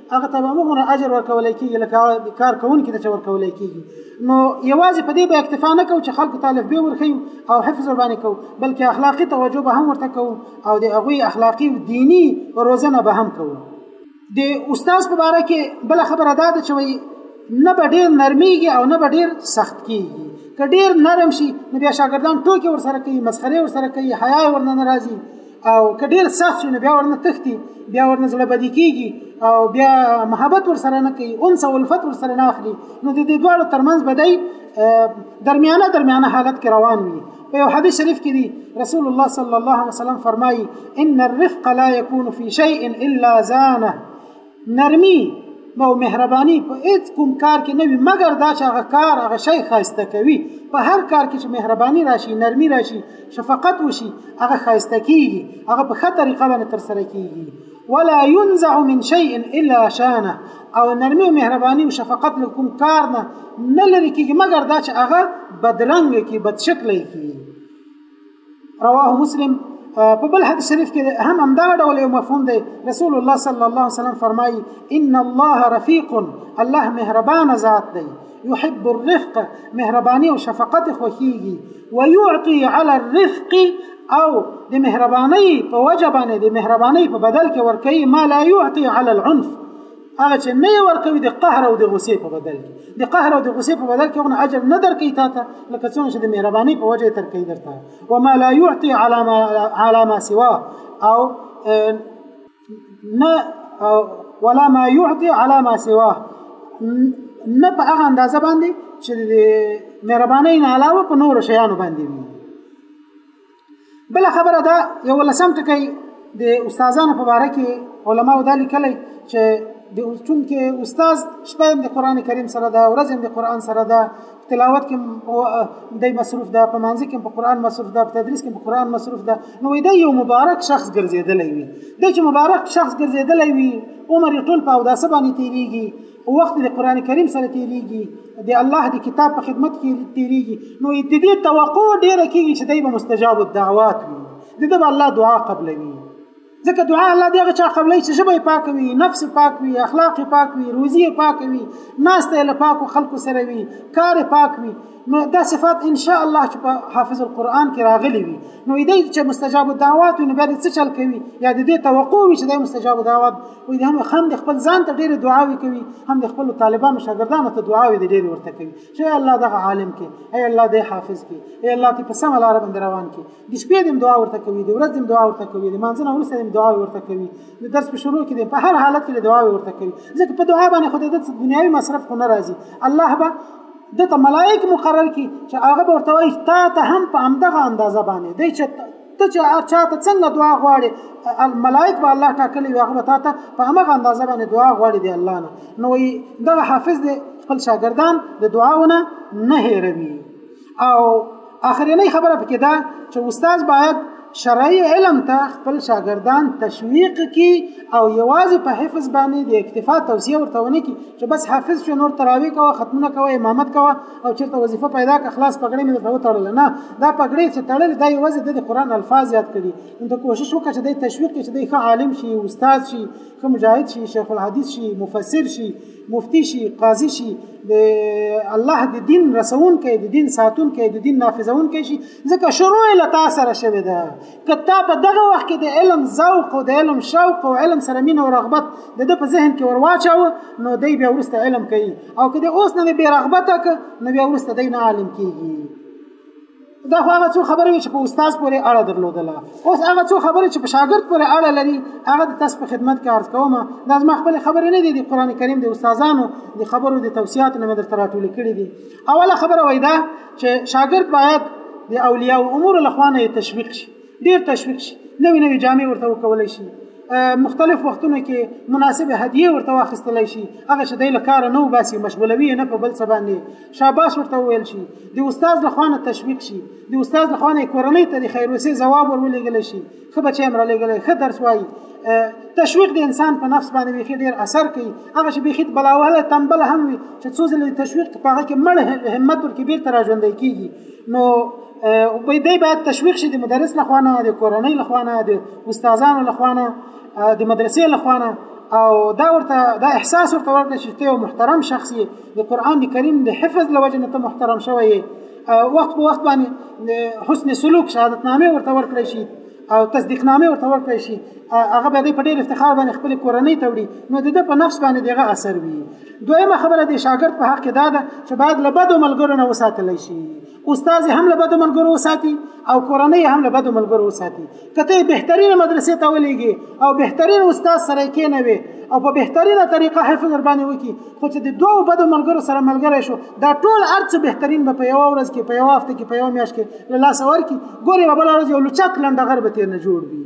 هغه ته به مغره اجر ورکول کیږي لکه کار کوونکي ته چې ورکول کیږي نو یوازې په دې به اکتفا نه کوو چې خلکو طالب به ورخیو او حفظ باندې کوو بلکې اخلاقی توجه به هم ورته کوو او د هغوی اخلاقی او دینی روزنه به هم کوو د استاد په باره کې بل خبره دا ده چې وایي نه به ډیر نرمیږي او نه به ډیر سخت کیږي که ډیر نرم شي نو بیا شاګردان ټوکې ورسره کوي مسخره ورسره کوي حیا ورنه ناراضي او که ډیر سخت شي نو بیا ورنه تختی بیا ورنه زړه بدی کیږي او بیا محبت ور سره نه کوي انس او الفت ور سره نه اخلي نو د دې دواړو ترمنځ بدای درمیانه درمیانه حالت کې روان وي په یو حدیث شریف کې دی رسول الله صلی الله علیه وسلم فرمایي ان الرفق لا يكون في شيء الا زانه نرمي او مهرباني په هیڅ کوم کار کې نه وي مګر دا چې هغه کار هغه شی خایسته کوي په هر کار کې چې مهرباني راشي نرمي راشي شفقت وشي هغه خایسته کیږي هغه په ښه طریقه باندې تر سره کیږي ولا ينزع من شيء الا شانه او نرمي او مهرباني او شفقت له کوم کار نه نه لري کیږي مګر دا چې هغه بدرنګ کی بدشکل کی رواه مسلم په بل حدیث شریف کې هم همدا ډول یو مفهوم دی رسول الله صلی الله علیه وسلم فرمایي ان الله رفیق الله مهربان ذات دی يحب الرفق مهرباني او شفقت خوخيږي ويعطي على الرفق او د مهرباني په وجه باندې د مهرباني په بدل کې ورکي ما لا يعطي على العنف هغه چې نه ورکوي د قهر او د غصې په بدل کې د قهر او د غصې په بدل کې هغه اجر نه درکې تا ته لکه څنګه چې د مهرباني په وجه تر کې درته و ما لا يعطي على ما على ما سوا او نه او ولا ما يعطي على ما سوا نه په هغه اندازه باندې چې د مهرباني نه علاوه په نور شیانو باندې وي بل خبره ده یو لسم ټکی د استادانو په باره کې علماو دا لیکلی چې د چون کې استاد شپه د قران کریم سره ده ورځ د قران سره ده تلاوت کې د مصروف ده په مانځ کې په قران مصروف ده په تدریس کې په قران مصروف ده نو دا یو مبارک شخص ګرځیدلی وي د چې مبارک شخص ګرځیدلی وي عمر ټول په اوداسه باندې تیریږي او وخت د قران کریم سره تیریږي د الله د کتاب په خدمت کې تیریږي نو د دې توقع ډیره کیږي چې دای به مستجاب الدعوات وي د دې به الله دعا قبلوي ځکه دعا الله دغه چا قبلې چې ژبه پاک وي نفس پاک وي اخلاق پاک وي روزي پاک وي ناسته له پاکو خلکو سره وي کار پاک وي نو دا صفات ان شاء الله چې په حافظ القرآن کې راغلي وي نو دې چې مستجاب الدعوات نو بیا څه چل کوي یا دې توقع وي چې د مستجاب الدعوات وي هم هم د خپل ځان ته ډېر دعاوي کوي هم د خپل طالبانو شاګردانو ته دعاوي د ډېر ورته کوي چې الله دغه عالم کې اي الله دې حافظ کې اي الله ته په سم لار باندې روان کې د شپې د دعا ورته کوي د ورځې د دعا ورته کوي د مانځنه ورسته د دعا ورته کوي د درس په شروع کې په هر حالت کې د دعا ورته کوي ځکه په دعا باندې خو د دنیوي مصرف خو نه راځي الله به دته ملائک مقرر کی چې هغه ورته وایي تا ته هم په همدغه اندازه باندې دی چې ته چې هر چا ته څنګه دعا غواړي ملائک به الله ټاکلي وي هغه به تا ته په همغه اندازه باندې دعا غواړي دی الله نه نو وایي دغه حافظ دی خپل شاګردان د دعاونه نه هېروي او اخرینۍ خبره پکې ده چې استاد باید شرعي علم ته خپل شاګردان تشویق کی او یوازې په حفظ باندې د اکتفا توصیه ورته ونه کی چې بس حافظ شو نور تراوی کوه ختمونه کوه امامت کوه او چیرته وظیفه پیدا که خلاص پګړې مې درته وتړل نه دا پګړې چې تړل دا یوازې د قرآن الفاظ یاد کړي نو ته کوشش وکړه چې د تشویق چې د ښه عالم شي استاد شي ښه مجاهد شي شیخ الحدیث شي مفسر شي مفتی شي قاضي شي د الله د دین رسون کې د دین ساتون کې د دین نافذون کې شي ځکه شروع له تا سره شوی ده کته په دغه وخت کې د علم ذوق او د علم شوق او علم سره مين او رغبت د په ذهن کې ورواچاو نو دی بیا ورسته علم کوي او که د اوس نه بې رغبته ک نو بیا وروسته دی نه عالم کیږي دا خو هغه څو خبرې چې په استاد پورې اړه درلودله اوس هغه څو خبرې چې په شاګرد پورې اړه لري هغه د تاسو په خدمت کې عرض کوم دا زما خپل خبرې نه دي د قران کریم د استادانو د خبرو د توصيات نه مدر تراټول کړي دي اوله خبره وای دا چې شاګرد باید د اولیاء او امور لخوانه تشویق شي ډیر تشویق شي نوې نوې جامې ورته وکولای شي مختلف وختونو کې مناسب هدیه ورته واخیستلای شي هغه چې د لکار نو باسي مشغولوي نه په بل څه باندې شاباس ورته ویل شي د استاد له خوانه تشویق شي د استاد له خوانه کورنۍ ته د خیر وسې جواب ورولېګل شي خو بچي امر لګل خو درس وایي تشویق د انسان په نفس باندې بيخي ډیر اثر کوي هغه چې بيخي بلاوله تنبل هم وي چې څو ځله تشویق په هغه کې مړ همت ورکې بیرته راژوندې کیږي نو او په دې باید تشویق شي د مدرس لخوا نه د کورنۍ لخوا نه د استادانو لخوا نه د مدرسې لخوا نه او دا ورته دا احساس ورته ورکړي چې ته یو محترم شخص یې د قران د کریم د حفظ لوجه نه ته محترم شوی یې وخت په وخت باندې حسن سلوک شهادت نامه ورته ورکړي شي او تصدیق نامه ورته ورکړي شي هغه به دې په ډېر افتخار باندې خپل کورنۍ ته وړي نو د دې په نفس باندې دغه اثر وي دویمه خبره د شاګرد په حق کې دا ده چې باید له بدو ملګرو نه وساتل شي استاد هم له بدو ملګرو وساتي او کورنۍ هم له بدو ملګرو وساتي کته بهترینه مدرسې ته ولېږي او بهترین استاد سره کېنوي او په بهترینه طریقه حفظ ور باندې وکي خو چې د دوو بدو ملګرو سره ملګری شو دا ټول ارڅ بهترین به په یو ورځ کې په یو هفته کې په یو میاشت کې له لاس ورکی ګوري به بل ورځ یو لچک لنډغر به تیر نه جوړ وي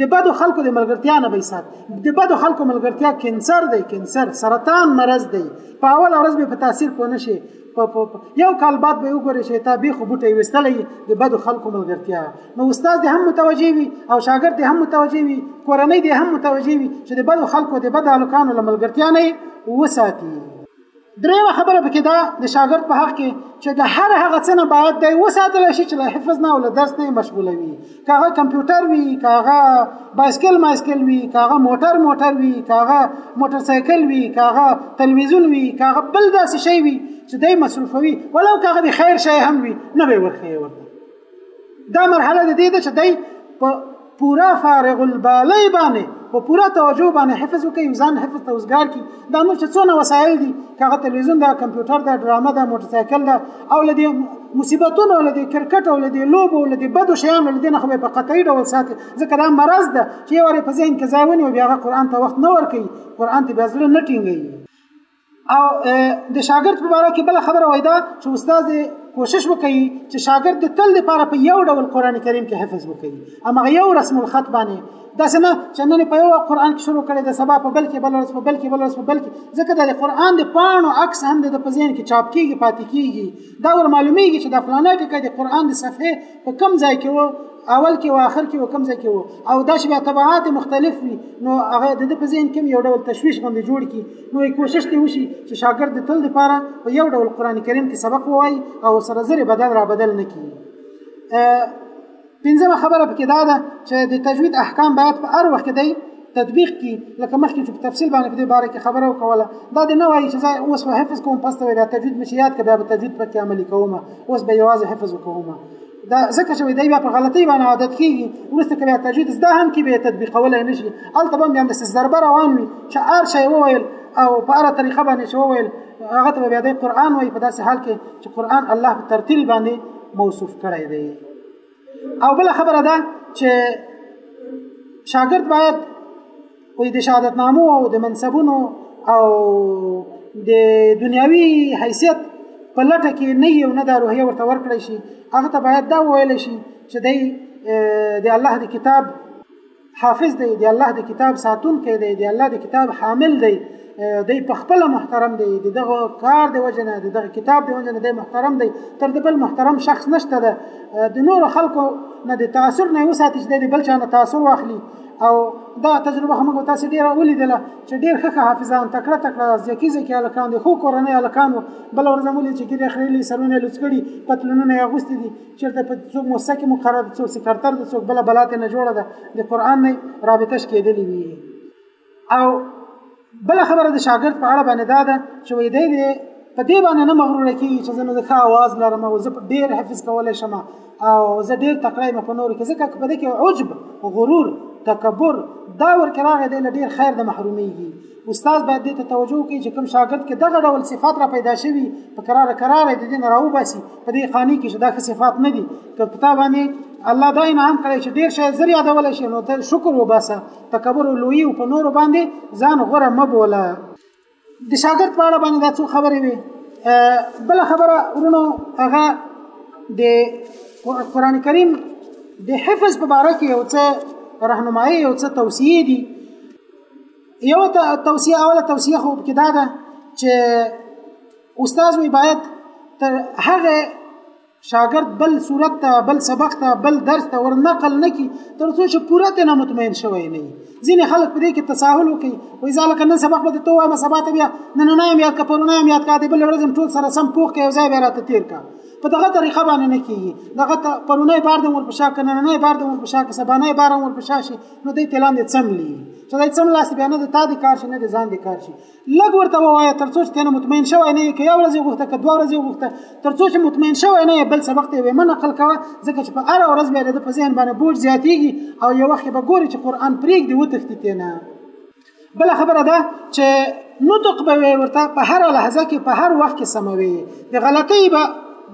د بدو خلکو د ملګرتیا نه به سات د بدو خلکو ملګرتیا کینسر دی کینسر سرطان مرض دی په اول ورځ به په تاثیر پوه نه شي یو کال بعد به وګوري چې تا به خو بوټي وستلې د بدو خلکو ملګرتیا نو استاد دې هم متوجي وي او شاګرد دې هم متوجي وي کورنۍ دې هم متوجي وي چې د بدو خلکو د بدو الکانو ملګرتیا نه وساتي درېمه خبره پکې دا د شاګرد په حق کې چې د هر هغه څه نه باید دی وساتل شي چې له حفظ نه او له درس نه مشغوله وي که هغه کمپیوټر وي که هغه بایسکل مایسکل وي که هغه موټر موټر وي که هغه موټر سایکل وي که هغه تلویزیون وي که هغه بل داسې شی وي چې دی مصروفوي ولو که هغه د خیر شی هم وي نه به یې ورښیې ورته دا مرحله د دې ده چې دی په پورا فارغ البالی باندې په پورا توجه باندې حفظ وکړي ځان حفظ ته وزګار کړي دا نور چې څونه وسایل دي هغه تلویزیون دا کمپیوټر دا ډرامه دا موټر سایکل دا او لدی مصیبتونو لدی کرکټ او لدی لوبو لدی بدو شیانو لدی نه خو په قطعي ډول ساتي ځکه دا مرض ده چې یو په ذهن کې ځای ونی او بیا قرآن ته وخت نه ورکوي قرآن ته بیا زړه نه ټینګوي او د شاګرد په اړه کې بل خبره وای دا چې استاد کوشش وکړي چې شاګرد د تل لپاره په یو ډول قران کریم کې حفظ وکړي اما یو رسم الخط باندې دا څنګه چې نن په یو قران کې شروع کړي د سبا په بل کې بل ورځ په بل کې بل ورځ په بل کې ځکه د قران د پاڼو عکس هم د پزین کې چاپ کیږي پاتې کیږي دا ور معلومیږي چې د فلانه ټکی د قران د صفحه په کم ځای کې وو اول کې او آخر کې وکم ځکه وو او دا چې بیا تبعات مختلف وي نو هغه د په ذهن کې یو ډول تشويش غوندي جوړ کی نو کوشش دی وشي چې شاګرد د تل لپاره په یو ډول قران کریم کې سبق وای او سره زره بدل را بدل نه کی پنځمه خبره پکې دا ده چې د تجوید احکام باید په هر وخت دی تطبیق کی لکه مخکې چې په تفصیل باندې په دې باره کې خبره وکوله دا د نه وایي چې زه اوس به حفظ کوم پس ته بیا تجوید مې یاد کړ بیا به تجوید پکې عملي کوم اوس به یوازې حفظ وکوم دا ځکه چې دی بیا په غلطۍ باندې عادت کیږي وروسته که بیا تجوید زده هم کې بیا تطبیقولی نه شي هلته به هم بیا همداسې ضربه روان وي چې هر شی وویل او په هره طریقه باندې چې وویل هغه ته بیا دی قرآن وایي په داسې حال کې چې قرآن الله په ترتیل باندې موصوف کړی دی او بل خبره ده چې شاګرد باید په دې شهادت نامو او د منصبونو او د دنیوي حیثیت په لټه کې نه یو نه د روحیه ورته ورکړی شي هغه ته باید دا وویل شي چې دی د الله د کتاب حافظ دی دی الله د کتاب ساتونکی دی دی الله د کتاب حامل دی دی په خپل محترم دی دغه کار دی وجنه دغه کتاب دی وجنه دی محترم دی تر د بل محترم شخص نشته ده د نور خلکو نه د تاثیر نه وساتي چې د بل چا نه تاثیر واخلي او دا تجربه هم غو تاسو ډیره ولیدله چې ډیر ښه حافظان تکړه تکړه ځکه ځکه الکان دي خو کورنۍ الکانو بل ورځ مولي چې ګیره خریلي سرونه لڅکړي پتلونونه یې غوستي دي چرته په څوک موسسه کې مقرر څوک سکرتر د څوک بل بلات نه جوړه ده د قران نه رابطه شکېدلې وي او بل خبره د شاګرد په اړه باندې دا ده چې وې دی په دې باندې نه مغرور کیږي چې زه نو د ښه आवाज لرم او زه ډیر حفظ کولای شم او زه ډیر تکړه یم په نور کې ځکه په دې کې عجب غرور تکبر دا ورکه راغی دی له ډیر خیر د محرومیږي استاد باید دې ته توجه وکړي چې کوم شاګرد کې دغه ډول صفات را پیدا شوي په قرار قرار دې دین راوباسي په دې خاني کې چې دا صفات نه دي که پتا باندې الله دا انعام کړی چې ډیر شی زری یادول شي نو ته شکر وباسه تکبر او لوی او په نور باندې ځان غره مبوله د شاګرد په اړه باندې دا څو خبرې وي بل خبره ورونو هغه د قران کریم د حفظ په اړه کې یو څه راهنمایي یو څه توصیه دي یو توصیه اوله توصیه خو کې دا ده چې استاد وی باید تر هغه شاګرد بل صورت ته بل سبق ته بل درس ته ورنقل نه کی تر څو چې پوره ته نه مطمئن شوی نه ځینې خلک پرې کې تساهل وکي وای زاله کنه سبق به ته وایم سبا ته بیا نن نه یم یاد کا پرونه یم یاد کا دی بل ورځ ټول سره سم پوښ کې ځای به راته تیر کا په دغه طریقه باندې نه کیږي دغه پرونه بار د ور پښا کنه نه بار د ور پښا که سبا نه بار ور پښا شي نو دې تلان دې سم لیږي چې دا څم لاس بیا نه د تا د کار شي نه د ځان د کار شي لږ ورته ووایه تر څو چې تنه مطمئن شوی نه یې که یو ورځ یې غوښته که دوه ورځې غوښته تر څو چې مطمئن شوی نه یې بل سبق ته یې مه نقل کوه ځکه چې په هره ورځ بیا د په ذهن باندې بوج زیاتیږي او یو وخت به ګوري چې قرآن پرېږدي وتښتي تې نه بله خبره ده چې نطق به وي ورته په هر لحظه کې په هر وخت کې سموي د غلطۍ به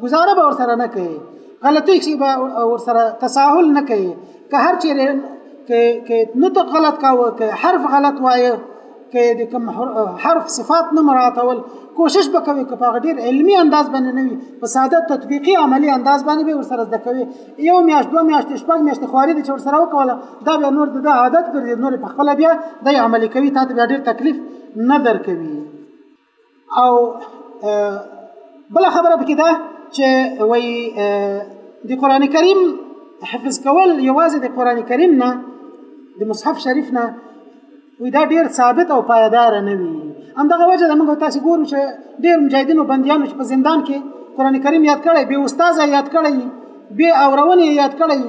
گزاره به ورسره نه کوي غلطۍ به ورسره تساهل نه کوي که هر چیرې که که نطق غلط کاوه که حرف غلط وایه که د کوم حرف صفات نه مراعاتول کوشش به کوي که په ډیر علمی انداز باندې نه وي په ساده تطبیقي عملی انداز باندې به ورسره زده کوي یو میاشت دوه میاشت شپږ میاشت خواري دي چې ورسره وکوله دا بیا نور د عادت ګرځي نور په خپل بیا د عملی کوي تا ته بیا ډیر تکلیف نه درکوي او بل خبره پکې ده چې وای د قران کریم حفظ کول یوازې د قران کریم نه د مصحف شریف نه وی دا ډیر ثابت او پایدار نه وي همدغه وجه د موږ تاسو ګورو چې ډیر مجاهدینو بندیانو چې په زندان کې قران کریم یاد کړی به استاد یاد کړی به اورونه یاد کړی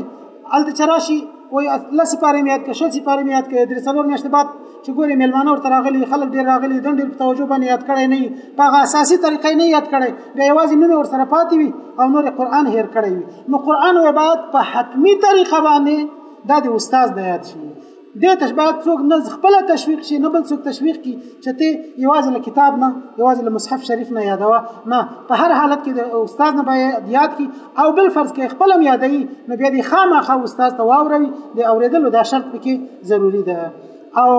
الته چې راشي وایي لس سپاره مې یاد کړه شل سپاره مې یاد کړه درې څلور میاشتې بعد چې ګورې میلمانه ورته راغلي خلک ډېر راغلي دن ډېر په توجه باندې یاد کړی نه وي په هغه اساسي طریقه نه یاد کړی بیا یوازې نوم ورسره پاتې وي او نور قرآن هیر کړی وي نو قرآن وایي باید په حتمي طریقه باندې دا د استاد د یاد شي دې ته باید څوک نه خپل تشویق شي نه بل څوک تشویق کی چې ته یوازې له کتاب نه یوازې له مصحف شریف نه یادوه نه په هر حالت کې د استاد نه باید یاد کی او بل فرض کې خپل هم یادوي نو بیا دې خامخا استاد ته واوروي د اوریدلو دا شرط پکې ضروری ده او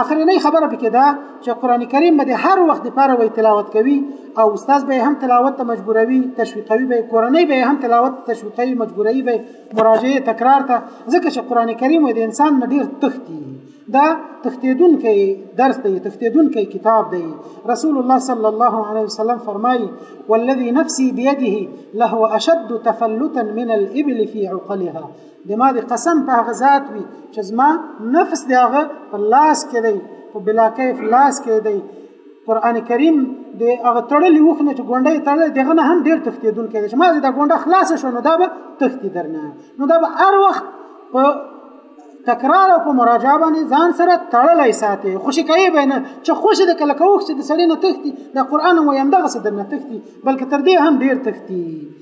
اخرنۍ خبره پکې ده چې قران کریم به هر وخت لپاره وی تلاوت کوي او استاد به هم تلاوت ته مجبوروي تشویقوي به کورنۍ به هم تلاوت تشویقوي مجبوروي به مراجعه تکرار ته ځکه چې قران کریم د انسان نه ډیر تختی دا تختیدونکې درس دی تختیدونکې کتاب دی رسول الله صلی الله علیه وسلم فرمایي والذي نفسي بيده له اشد تفلتا من الابل في عقلها د ما د قسم په هغه ذات وي چې زما نفس دی هغه په لاس کې دی په بلا کیف لاس کې دی قران کریم د هغه تړلې وخت نه چې ګونډه یې تړلې دغه نه هم ډېر تښتېدونکی دی چې ما دا ګونډه خلاصه شوه نو دا به تښتي درنه نو دا به هر وخت په تکرار او په مراجعه باندې ځان سره تړلای ساتي خوشی کوي به نه چې خوشی د کله کوخ چې د سړی نه تښتي د قران مو هم دغه څه درنه تښتي بلکې تر دې هم ډېر تښتي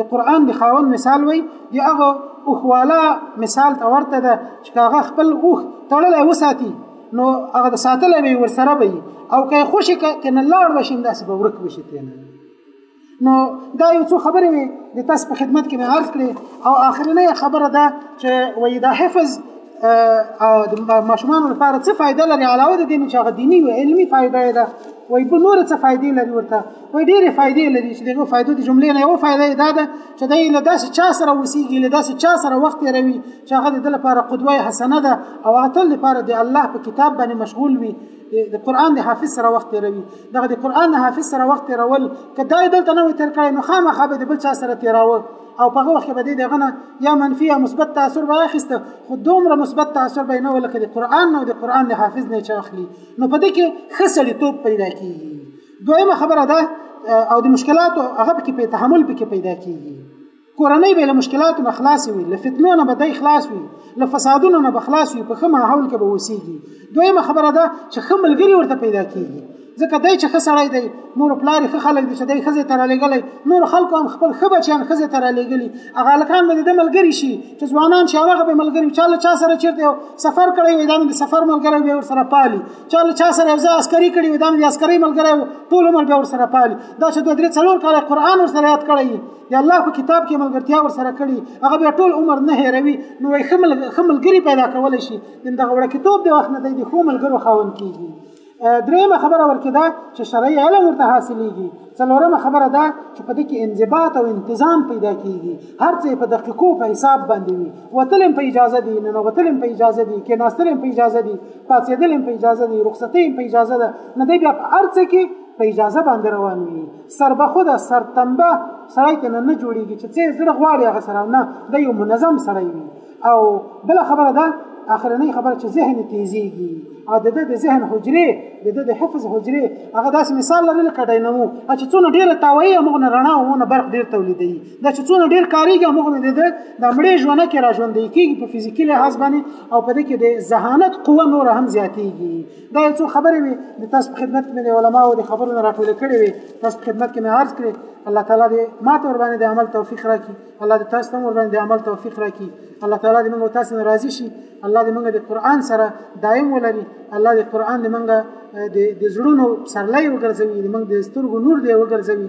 د قران د خاوند مثال وای دی هغه اوخواله مثال ته ورته ده چې هغه خپل اوخ تړلې وساتي نو هغه د ساتلې وي ورسره وي او که خوشي کنه لاړ وشین داسې به ورک وشي تینه نو دا یو څو خبرې وي د تاسو په خدمت کې مې عرض کړې او اخرنه خبره ده چې وای دا حفظ د ماشومان لپاره څه فائدہ لري علاوه د دې چې هغه دینی او علمي فائدہ ده وای په نور څه فائدې لري ورته وای ډېرې فائدې لري چې دغه فائدو د جملې نه یو فائدې دا ده چې دای له داسې چا سره وسیږي له داسې چا سره وخت تیروي چې هغه د لپاره قدوه حسنه ده او اتل لپاره د الله په کتاب باندې مشغول وي د قران د حافظ سره وخت تیروي دغه د قران د حافظ سره وخت تیرول کدای دلته نه تر کړي نو خامخا به د بل چا سره تیراوه او په هغه وخت کې به دې دغه نه یا منفي یا مثبت تاثیر به اخیسته خو دومره مثبت تاثیر به نه ولکه د قران نو د قران د حافظ نه چاخلی نو په دې کې خسړی توپ پیدا کیږي دویمه خبره ده او د مشکلاتو هغه پکې په تحمل پکې پیدا کیږي کورنۍ به له مشکلاتو نه خلاص وي له فتنو نه به دی خلاص وي له فسادونو نه به خلاص وي په ښه ماحول کې به اوسېږي دویمه خبره ده چې ښه ملګري ورته پیدا کېږي ځکه دی چې ښه سړی دی نور پلار ښه خلک دي چې دی ښځې ته رالیږلی نور خلکو هم خپل ښه بچیان ښځې ته رالیږلي هغه هلکان به د ده ملګري شي چې ځوانان چې هغه به ملګري چا له چا سره چېرته یو سفر کړی وي دا به د سفر ملګری به ورسره پالي چا له چا سره یو ځای عسکري کړي وي دا مې د عسکرۍ ملګری و ټول عمر بیا ورسره پالي دا چې دوه درې څلور کاله قرآن ورسره یاد کړی وي د الله په کتاب کې ملګرتیا ورسره کړي هغه بیا ټول عمر نه هېروي نو وایي ښه ملګري پیدا کولی شي د دغه وړکیتوب د وخت نه دی د ښو ملګرو خاوند کېږي درېیمه خبره ورکې ده چې شرعي علم ورته حاصلېږي څلورمه خبره ده چې په دې کې انضباط او انتظام پیدا کېږي هر څه په دقیقو په حساب باندې وي وتلم په اجازه دي ننوتلم په اجازه دي کېناستلم په اجازه دي پاسېدل هم په اجازه دی رخصتي هم په اجازه ده نه دی بیا په هر څه کې په اجازه باندې روان وي سربخوده سرتمبه سړی ته نه جوړیږي چې څه زړه غواړي هغه سره نه د یو منظم سړی وي او بل خبره ده اخرنۍ خبره چې ذهن تیزیږي او د د ذهن حجره د د حفظ حجره هغه داسې مثال لري لکه ډاینامو چې څونه ډیره تاویي موږ نه رڼا او نه برق ډیر تولیدوي دا چې څونه ډیر کاریږي هغه د د مړې ژوند کې را ژوندې کیږي په فزیکی لحاظ باندې او په دې کې د ذهانت قوه نور هم زیاتیږي دا یو څو خبرې وي د تاسو په خدمت کې د علماو د خبرو نه راټول کړي وي تاسو په خدمت کې مې عرض کړي الله تعالی دې ما ته ور باندې د عمل توفیق راکړي الله دې تاسو ته ور باندې د عمل توفیق راکړي الله تعالی دې موږ تاسو نه راضي شي الله دې موږ د قران سره دایم ولري الله دې قران دې موږ د زړونو سرلای وګرځوي موږ د سترګو نور دې وګرځوي